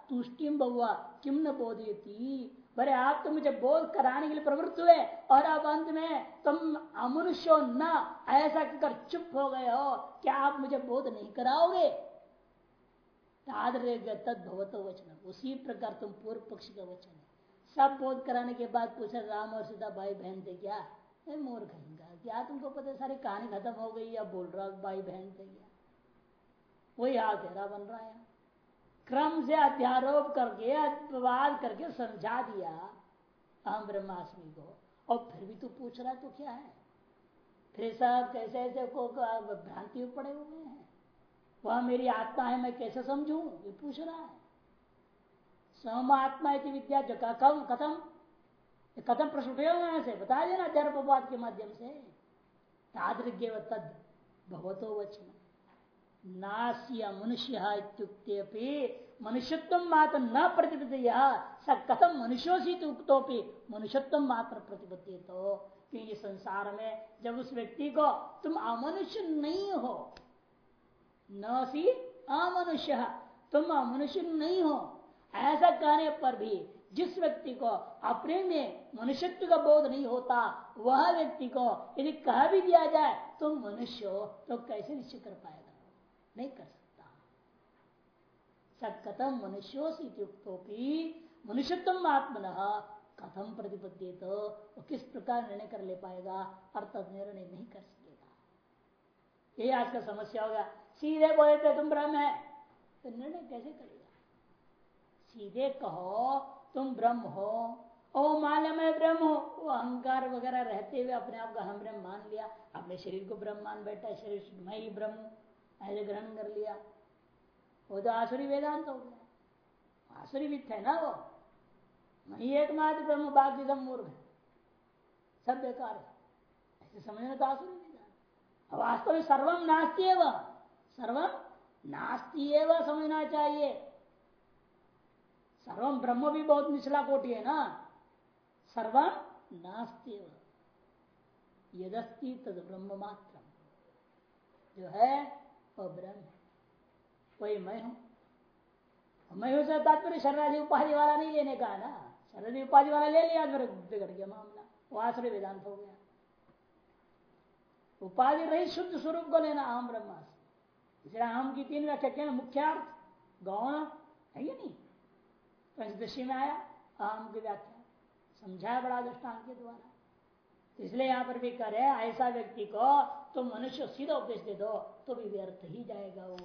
तुष्टिम बहुआ किम न बोधयती? बड़े आप तो मुझे बोध कराने के लिए प्रवृत्त हुए, और अब अंत में तुम अमनुष्य न, ऐसा कर चुप हो गए हो क्या आप मुझे बोध नहीं कराओगे। तद भवतो वचन उसी प्रकार तुम पूर्व पक्ष का वचन है। सब बोध कराने के बाद पूछा, राम और सीता, भाई बहन थे क्या? मोर कहेंगे क्या तुमको पता सारी कहानी खत्म हो गई या बोल रहा भाई बहन थे क्या? वही हाल तेरा बन रहा है। क्रम से अध्यारोप करके, अपवाद करके समझा दिया हम ब्रह्माष्टमी को। और फिर भी तू पूछ रहा तो क्या है? फिर सब कैसे ऐसे को भ्रांति पड़े हुए हैं? वह मेरी आत्मा है, मैं कैसे समझू? ये पूछ रहा है। समात्मा विद्या जो कथम। कथम कथम प्रश्न उठेगा से बता देना जर्पवाद के माध्यम से। तादृग्य तद भगवतो वचन नास्य मनुष्य इत्युक्ते मनुष्यत्व मात्र न प्रतिपत्ति स कथम मनुष्यों उक्तोपि मनुष्यत्व मात्र प्रतिपत्ति तो क्योंकि संसार में जब उस व्यक्ति को तुम अमनुष्य नहीं हो न सी अमनुष्य तुम अमनुष्य नहीं हो ऐसा कहने पर भी जिस व्यक्ति को अपने में मनुष्यत्व का बोध नहीं होता, वह व्यक्ति को यदि कह भी दिया जाए तुम मनुष्य हो तो कैसे निश्चित कर पाएगा? नहीं कर सकता। सत्कथम मनुष्योक्तोपी मनुष्यत्व आत्मन कथम प्रतिपद्य तो वो किस प्रकार निर्णय कर ले पाएगा? अर्थ निर्णय नहीं कर सकेगा। ये आज का समस्या होगा। सीधे बोले थे तुम ब्रह्म है तो निर्णय कैसे करेगा? सीधे कहो, तुम ब्रह्म हो। ओ मान मैं ब्रह्म हो। वो अहंकार वगैरह रहते हुए अपने आप का हम ब्रह्म मान लिया। अपने शरीर को ब्रह्म मान बैठा शरीर मैं ही ब्रह्म। ऐसे ग्रहण कर लिया। वो तो आसुरी वेदांत हो गया। आसुरी वित्त है ना वो? मैं एकमात्र ब्रह्म, बाकी सब मूर्ख है। सब बेकार है। ऐसे समझना तो आसुरी वेदांत वास्तव में सर्वम नास्ती है वह सर्वम नास्ती है वह समझना चाहिए। सर्वम ब्रह्म भी बहुत निचला कोटि है ना? सर्वम नास्ती यदस्ती तद ब्रह्म मात्र जो है वह ब्रह्म वही मैं हूँ मैं हूँ से तात्पर्य शरणाधि उपाधि वाला नहीं लेने का ना शरणाधि उपाधि वाला ले लिया बिगड़ गया मामला वो आश्रय वेदांत हो गया उपाधि रही शुद्ध स्वरूप को लेना आम ब्रह्मास्त्र इसलिए आम की तीन व्याख्या क्या मुख्यार्थ गौण है ये नहीं पंचदशी में आया आम की व्याख्या समझाया बड़ा दृष्टांत के द्वारा इसलिए यहाँ पर भी करे ऐसा व्यक्ति को तो मनुष्य सीधा उपदेश दे दो तो भी व्यर्थ ही जाएगा वो।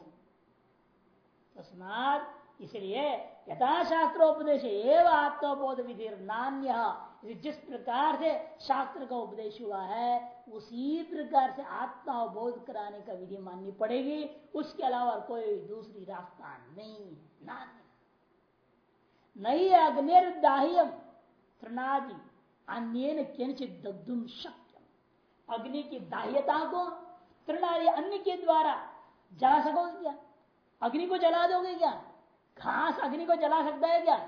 तस्मात इसलिए यथाशास्त्रोपदेश एवं आत्मबोध विधि नान्य। जिस प्रकार से शास्त्र का उपदेश हुआ है, उसी प्रकार से आत्मा बोध कराने का विधि माननी पड़ेगी। उसके अलावा कोई दूसरी रास्ता नहीं नान्य। नहीं अग्निर्दाह्यम तृणादि। अन्य किंचित दग्धुम शक्य अग्नि की दाह्यता को तृणादि अन्य के द्वारा जला सकोगे क्या? अग्नि को जला दोगे क्या? घास अग्नि को जला सकता है क्या?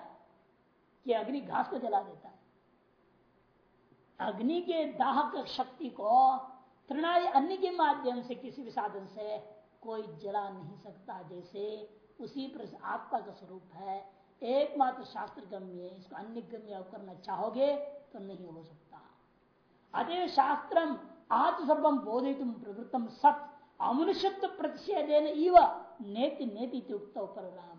कि अग्नि घास को जला देता है। अग्नि के दाहक शक्ति को तृणादि अन्य के माध्यम से, किसी भी साधन से कोई जला नहीं सकता। जैसे उसी पर आत्मा का स्वरूप है एकमात्र शास्त्र गम्य है, इसको अन्य गम्य करना चाहोगे तो नहीं हो सकता। अतः शास्त्रम आत्मसर्वम बोधित प्रवृत्तम सत अमनुष्यत्व प्रतिषेधन इव नेति नेति पर राम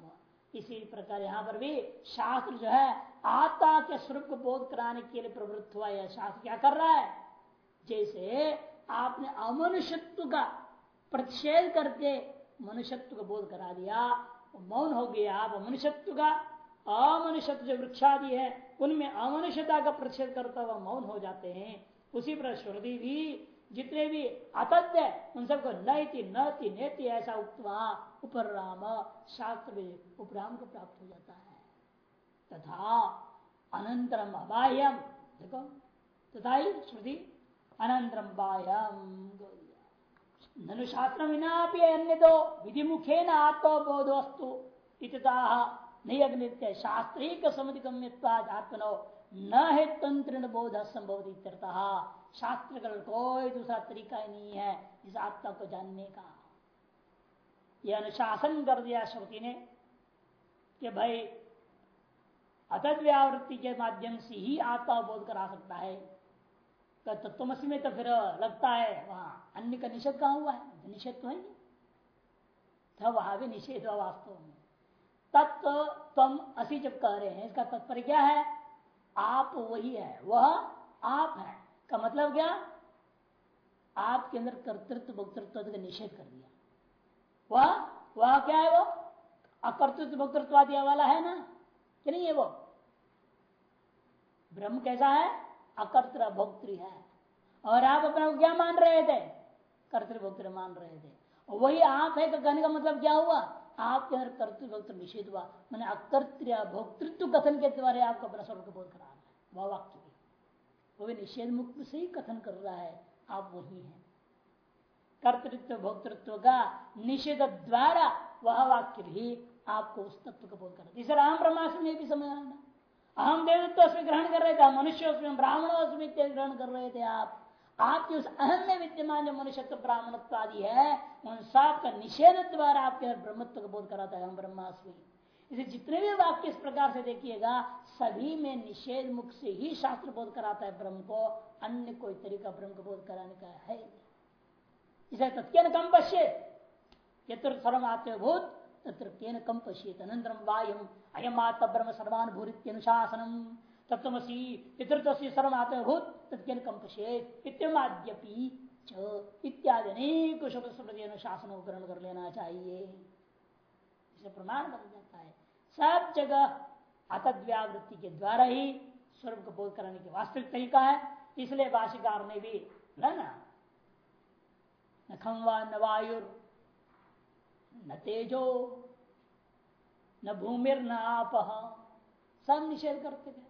इसी प्रकार यहाँ पर भी शास्त्र जो है आत्मा के स्वरूप को बोध कराने के लिए प्रवृत्त हुआ यह शास्त्र क्या कर रहा है? जैसे आपने अमनुष्यत्व का प्रतिषेध करके मनुष्यत्व का बोध करा दिया मौन हो गया आप मनुष्यत्व का अमनुष्यत्व जो वृक्षादि है, उनमें अमनुष्यता का प्रतिषेध करता हुआ मौन हो जाते हैं। उसी पर श्रुति भी जितने भी अतद्य उन सबको नैति नति नेति ऐसा वहाँ उपर राम शास्त्र में उपराम को प्राप्त हो जाता है। तथा अनंतरम अबाह्यम, देखो, तथा श्रुति अनंतरम बाह्यम ननु शास्त्र विना भी अन्य दो विधि मुखे न आत्मबोध वस्तु इतता नहीं अग्नित्य शास्त्रीय समिगम्यवाद आत्मनो न है तंत्र बोध संभव शास्त्र का कोई दूसरा तरीका ही नहीं है, इस आत्मा को जानने का। यह अनुशासन कर दिया श्रुति ने कि भाई अतद व्यावृत्ति के माध्यम से ही आत्मा बोध करा सकता है। तत्वमसी में तो फिर लगता है, वहाँ अन्य का निषेध कहा हुआ है? निषेध तो है नहीं था वहाँ भी निषेध हुआ वास्तव में। तत्व तुम असी जब कह रहे हैं, इसका तत्पर क्या है? आप वही है, वह आप है। का मतलब क्या? आपके अंदर कर्तृत्व, भोक्तृत्व का निषेध कर दिया। वह वह क्या है वो? अकर्तृत्व भोक्तृत्वादी वाला है ना? कि नहीं है वो? ब्रह्म कैसा है? अकर्तृ, भोक्तृ है। और आप अपना क्या मान रहे थे? कर्तृभोक्तृ मान रहे थे। वही आप है कहने का मतलब क्या हुआ? आपके अंदर कर्तृभोक्तृ निषेध हुआ। मैंने अकर्तृ भोक्तृत्व कथन के द्वारा आपको अपना स्वरूप को बोध करा है वह वाक्य वो भी निषेध मुक्त से ही कथन कर रहा है। आप वही हैं। कर्तृत्व, भोक्तृत्व का निषेध द्वारा वह वाक्य भी आपको उस तत्व को बोध कर तीसरा आम ब्रह्मास्म में भी समय आना अहम देवत्व ग्रहण कर रहे थे, मनुष्य उसमें, ब्राह्मण उसमें ग्रहण कर रहे थे आप। आपके उस अहम में विद्यमान जो मनुष्यत्व ब्राह्मणत्व आदि है, उन सब का निषेध द्वारा आपके ब्रह्मत्व का बोध कराता है, हम ब्रह्मास्मि। इसे जितने भी वाक्य इस प्रकार से देखिएगा, सभी में निषेध मुख से ही शास्त्र बोध कराता है ब्रह्म को, अन्य कोई तरीका ब्रह्म को बोध कराने का है इसे तत्न कम पश्येत यत्र सर्वमात्मभूत तत्र केन कम पश्येत अनंतरम वायम, अयम आत्म ब्रह्म सर्वानुभूरित्यनुशासनम। तत्वसी पितृत्व सर्वमात्मभूत तत्केन कम पश्येत इत्यमाद्यपि इत्यादि अनेक शब्द स्मृति अनुशासन को ग्रहण कर लेना चाहिए। इसे प्रमाण बन जाता है। सब जगह अतद्व्यावृत्ति के द्वारा ही स्वरूप को बोध कराने की वास्तविक तरीका है। इसलिए भाषिकार ने भी ना न खम्वा न वायुर, न तेजो, न भूमिर न आप, सब निषेध करते गए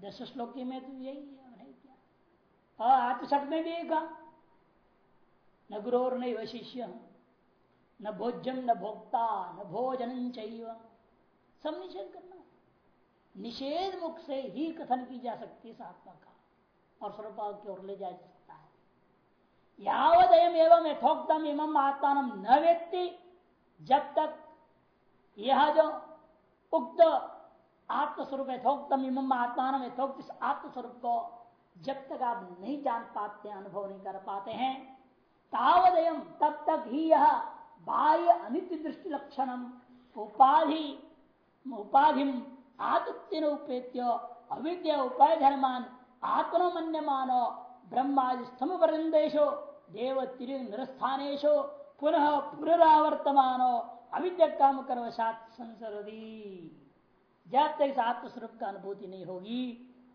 दस श्लोकी में तो यही है। और आत्मशब्द में भी एक न गुरु और न शिष्य न भोज्यम न भोक्ता, न भोजन चाहिए सब निषेध करना निषेध मुख से ही कथन की जा सकती है आत्मा का, और स्वरूप की ओर ले जा सकता है। यावदयम एवं यथोक्तम एवं आत्मान न व्यक्ति, जब तक यह जो उक्त आत्मस्वरूप यथोक्तम इमम आत्मान यथोक्त आत्मस्वरूप को जब तक आप नहीं जान पाते, अनुभव नहीं कर पाते हैं तावदयम तब तक ही यह बाह्य अनित्य दृष्टि लक्षणम उपाधि उपाधि आदित्य उपेत्य अविद्या उपाय धर्मान आत्मन्यमान ब्रह्मादि स्तंभ वृंदेशो देव तिर निरस्थानेशो पुनः पुनरावर्तमान अविद्या काम करवशात संसरदी जब तक आत्मस्वरूप का अनुभूति नहीं होगी।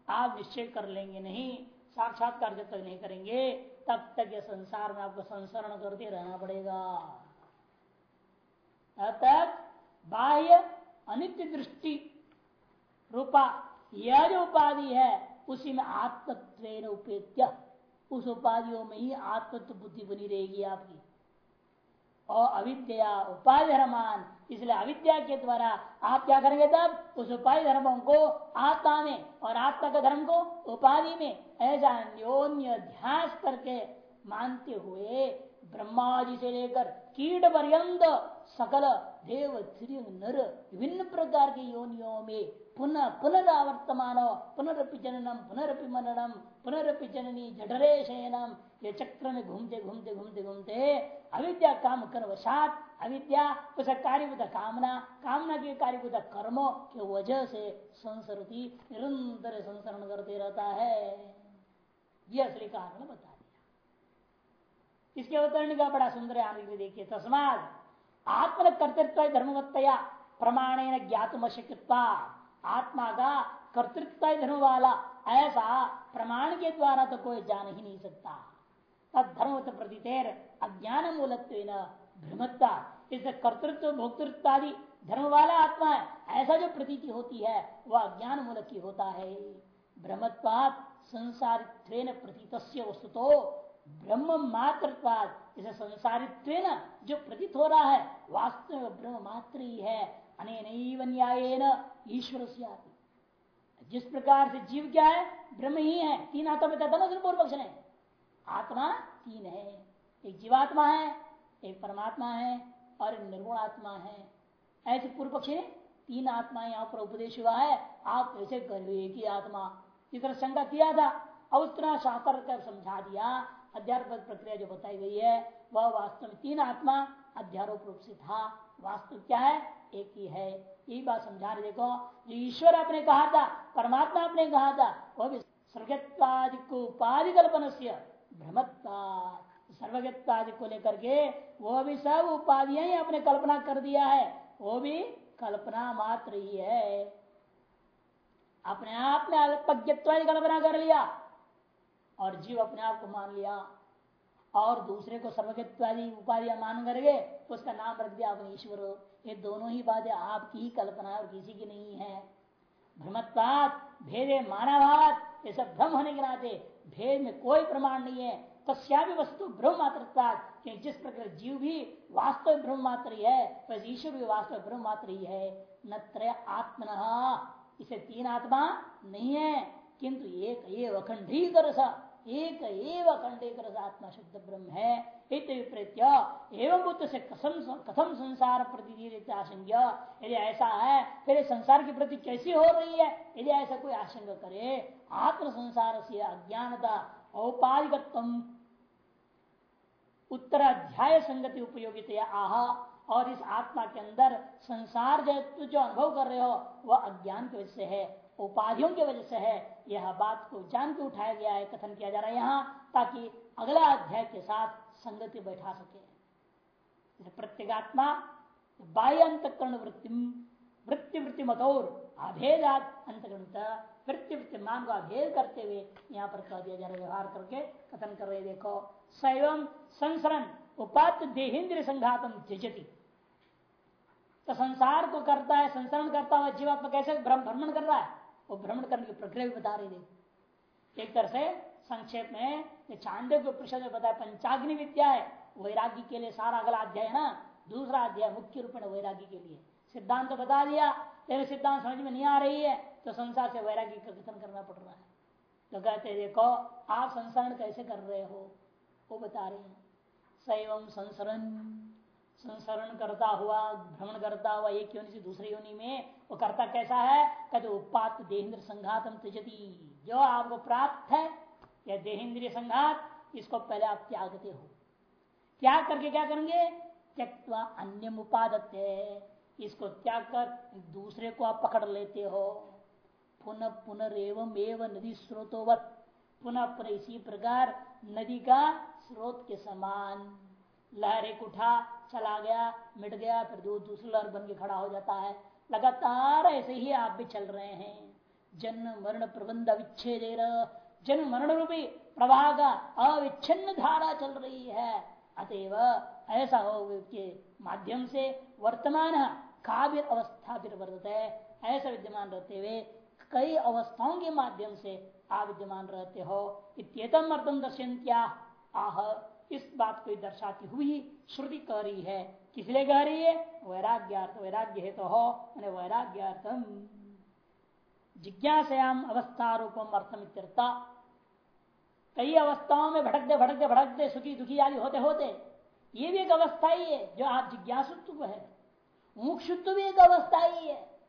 आप निश्चय कर लेंगे, नहीं, साक्षात्कार जब तक नहीं करेंगे, तब तक ये संसार में आपको संसरण करते रहना पड़ेगा। तब तक बाह्य अनित्य दृष्टि रूपा, यह जो उपाधि है, उसी में आत्मत्व उपेत्य। उस उपाधियों में ही आत्मत्व बुद्धि बनी रहेगी आपकी। और अविद्या उपाय धर्मान। इसलिए अविद्या के द्वारा आप क्या करेंगे तब? उस उपाय धर्मों को, आत्मा में और आत्मा के धर्म को उपाधि में ऐसा अन्योन्य ध्यास करके मानते हुए ब्रह्मा जी से लेकर कीट पर्यंत सकल देव नर, विभिन्न प्रकार की योनियों में पुनः पुनरावर्तमान, पुनरपि जननम पुनरपि मननम पुनरपि जननी जठरे शयनम ये चक्र में घूमते घूमते घूमते घूमते, अविद्या काम कर वशात अविद्या कार्यभूत कामना कामना के कार्यभूत कर्मों के वजह से संसरती, निरंतर संसरण करते रहता है। यह असली कारण बता दिया। इसके अवतरण का बड़ा सुंदर आनंद देखिए, तस्माद आत्म कर्तृत्व धर्मवत्तया प्रमाण ज्ञातम अशक्यता आत्मा का कर्तृत्व धर्म वाला ऐसा प्रमाण के द्वारा तो कोई जान ही नहीं सकता। तद धर्म प्रतितेर अज्ञान मूलत्व भ्रमत्ता। इस कर्तृत्व भोक्तृत्व आदि धर्म वाला आत्मा है ऐसा जो प्रतीति होती है, वह अज्ञान मूलक ही होता है। भ्रमत्वात संसार प्रतीत वस्तु तो ब्रह्म मात्र इसे संसारित्व जो प्रतीत हो रहा है, वास्तव में ब्रह्म मात्र ही है अनेन न्याय ईश्वर से जिस प्रकार से जीव क्या है, ब्रह्म ही है, तीन आत्मा बताता ना पूर्व पक्ष ने आत्मा तीन है। एक जीवात्मा है, एक परमात्मा है और एक निर्गुण आत्मा है। ऐसे पूर्व पक्ष ने तीन आत्मा यहाँ पर उपदेश हुआ है, आप कैसे कर रहे एक ही आत्मा। इस तरह शंका किया था अब उतना शास्त्र कर समझा दिया अध्यारोप प्रक्रिया जो बताई गई है, वह वास्तव में तीन आत्मा अध्यारोप रूप से था। वास्तव क्या है? एक ही है। यही बात समझा रहे देखो, जो ईश्वर आपने कहा था, परमात्मा आपने कहा था वह भी सर्वज्ञत्वादि को उपाधि कल्पन से भ्रमत्ता सर्वज्ञत्वादि को लेकर के वो भी सब उपाधियाँ ही आपने कल्पना कर दिया है, वो भी कल्पना मात्र ही है। अपने आप में अल्पज्ञत्व कल्पना कर लिया। और जीव अपने आप को मान लिया। और दूसरे को सर्वज्ञत्वादी उपाधियाँ मान करके उसका नाम रख दिया अपने ईश्वर ये दोनों ही बातें आपकी ही कल्पना और किसी की नहीं है। भ्रमत्वात, भेदे मानवात, ये सब भ्रम होने के नाते भेद में कोई प्रमाण नहीं है। तस्या भी वस्तु ब्रह्म मात्र जिस प्रकार जीव भी वास्तव में ब्रह्म मात्र ही है, वैसे ईश्वर भी वास्तव ब्रह्म मात्र ही है। न त्रय आत्मन, इसे तीन आत्मा नहीं है, किंतु एक ये अखंडी कर एक एवं आत्मा शुद्ध ब्रह्म है विपरीत्य एवं बुद्ध से कथम कथम संसार प्रति आशंका यदि ऐसा है, फिर संसार की प्रति कैसी हो रही है? यदि ऐसा कोई आशंका करे आत्म संसार से अज्ञानता, औपाधिकत्व उत्तराध्याय संगति उपयोगित आह और इस आत्मा के अंदर संसार जो जो अनुभव कर रहे हो, वह अज्ञान की वजह से है, उपाधियों की वजह से है। यह बात को जान के उठाया गया है, कथन किया जा रहा है यहाँ, ताकि अगला अध्याय के साथ संगति बैठा सके। प्रत्येगात्मा, बाह्य अंतकरण वृत्ति वृत्ति वृत्ति मतौर अभेदात अंतकरण वृत्ति वृत्ति मान को अभेद करते हुए यहाँ पर कह दिया जा रहा व्यवहार करके कथन कर रहे देखो। सैवम संसरण उपात देहेन्द्र संघातम त्यजती। तो संसार को करता है संसरण करता हुआ जीवात्मा कैसे भ्रमण कर रहा है? वो भ्रमण करने की प्रक्रिया भी बता रही थी। एक तरह से संक्षेप में चांदे को प्रसाद में बताया, पंचाग्नि विद्या है, वैराग्य के लिए सारा अगला अध्याय है ना? दूसरा अध्याय मुख्य रूप में वैराग्य के लिए। सिद्धांत तो बता दिया तेरे सिद्धांत समझ में नहीं आ रही है तो संसार से वैराग्य का कथन करना पड़ रहा है। तो कहते देखो, आप संसरण कैसे कर रहे हो? वो बता रहे हैं। सैवम संसरण। संसरण करता हुआ, भ्रमण करता हुआ एक योनि से दूसरी योनि में, वो करता कैसा है? कहते उपात देहेंद्र संघातम त्यजती। जो आपको प्राप्त है, या देहेंद्रिय संघात, इसको पहले आप त्यागते हो। त्याग करके क्या करेंगे? त्यक्वा अन्य उपादत्य इसको त्याग कर दूसरे को आप पकड़ लेते हो। पुनः पुनर्वम एवं नदी स्रोतोवत। पुनः पुनः इसी प्रकार नदी का स्रोत के समान। लहर एक उठा चला गया, मिट गया, फिर दो दूसरी लहर बन के खड़ा हो जाता है। लगातार ऐसे ही आप भी चल रहे हैं। जन्म मरण प्रबंध अविच्छेद जन्म मरण रूपी प्रवाह का अविच्छिन्न धारा चल रही है। अतएव ऐसा हो के माध्यम से वर्तमान काव्य अवस्था फिर वर्तते है। ऐसा विद्यमान रहते हुए कई अवस्थाओं के माध्यम से आप विद्यमान रहते हो। इतम अर्थम दर्शन क्या आह। इस बात को दर्शाती हुई श्रुति कह रही है। किस लिए कह रही है? वैराग्यार्थ। वैराग्य है तो हो वैराग्यार्थम। जिज्ञासयाम अवस्था रूपम अर्थम इत्यर्था। कई अवस्थाओं में भटकते भटकते भटकते सुखी, दुखी आदि होते होते। ये भी एक अवस्था ही है, जो आप जिज्ञासुत्व है। मुक्षुत्व भी एक अवस्था ही है।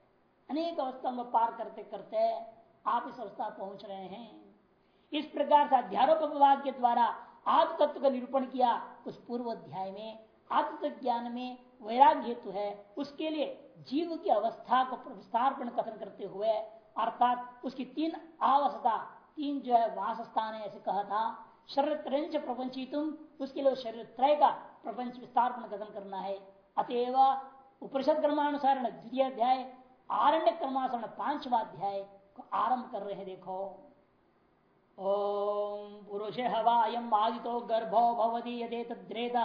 अनेक अवस्थाओं को पार करते करते आप इस अवस्था पहुँच रहे हैं। इस प्रकार से अध्यारोपवाद के द्वारा आत्म तत्व का निरूपण किया, उस पूर्व अध्याय में आत्म ज्ञान में वैराग्य हेतु है, उसके लिए जीव की अवस्था को विस्तार कथन करते हुए, अर्थात उसकी तीन अवस्था, तीन जो है वास स्थान है, ऐसे कहा था शरीर त्रय प्रपंचितुम, उसके लिए शरीर त्रय का प्रपंच विस्तार कथन करना है। अतएव उपनिषद क्रमानुसार द्वितीय अध्याय, आरण्य क्रमानुसार पांचवा अध्याय को आरंभ कर रहे हैं, देखो। ओम पुरुषे हवायम आदितो गर्भो भवती यदे तद्रेद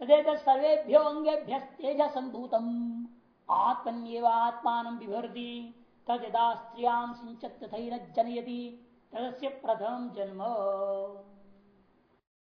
तदेत सर्वेभ्यो अंगेभ्य तेज संभूतम आत्मन्यवात्मान बिभर्ति। तदा स्त्रियाँ सिंचत तथैर जनयति तदस्य प्रथम जन्म।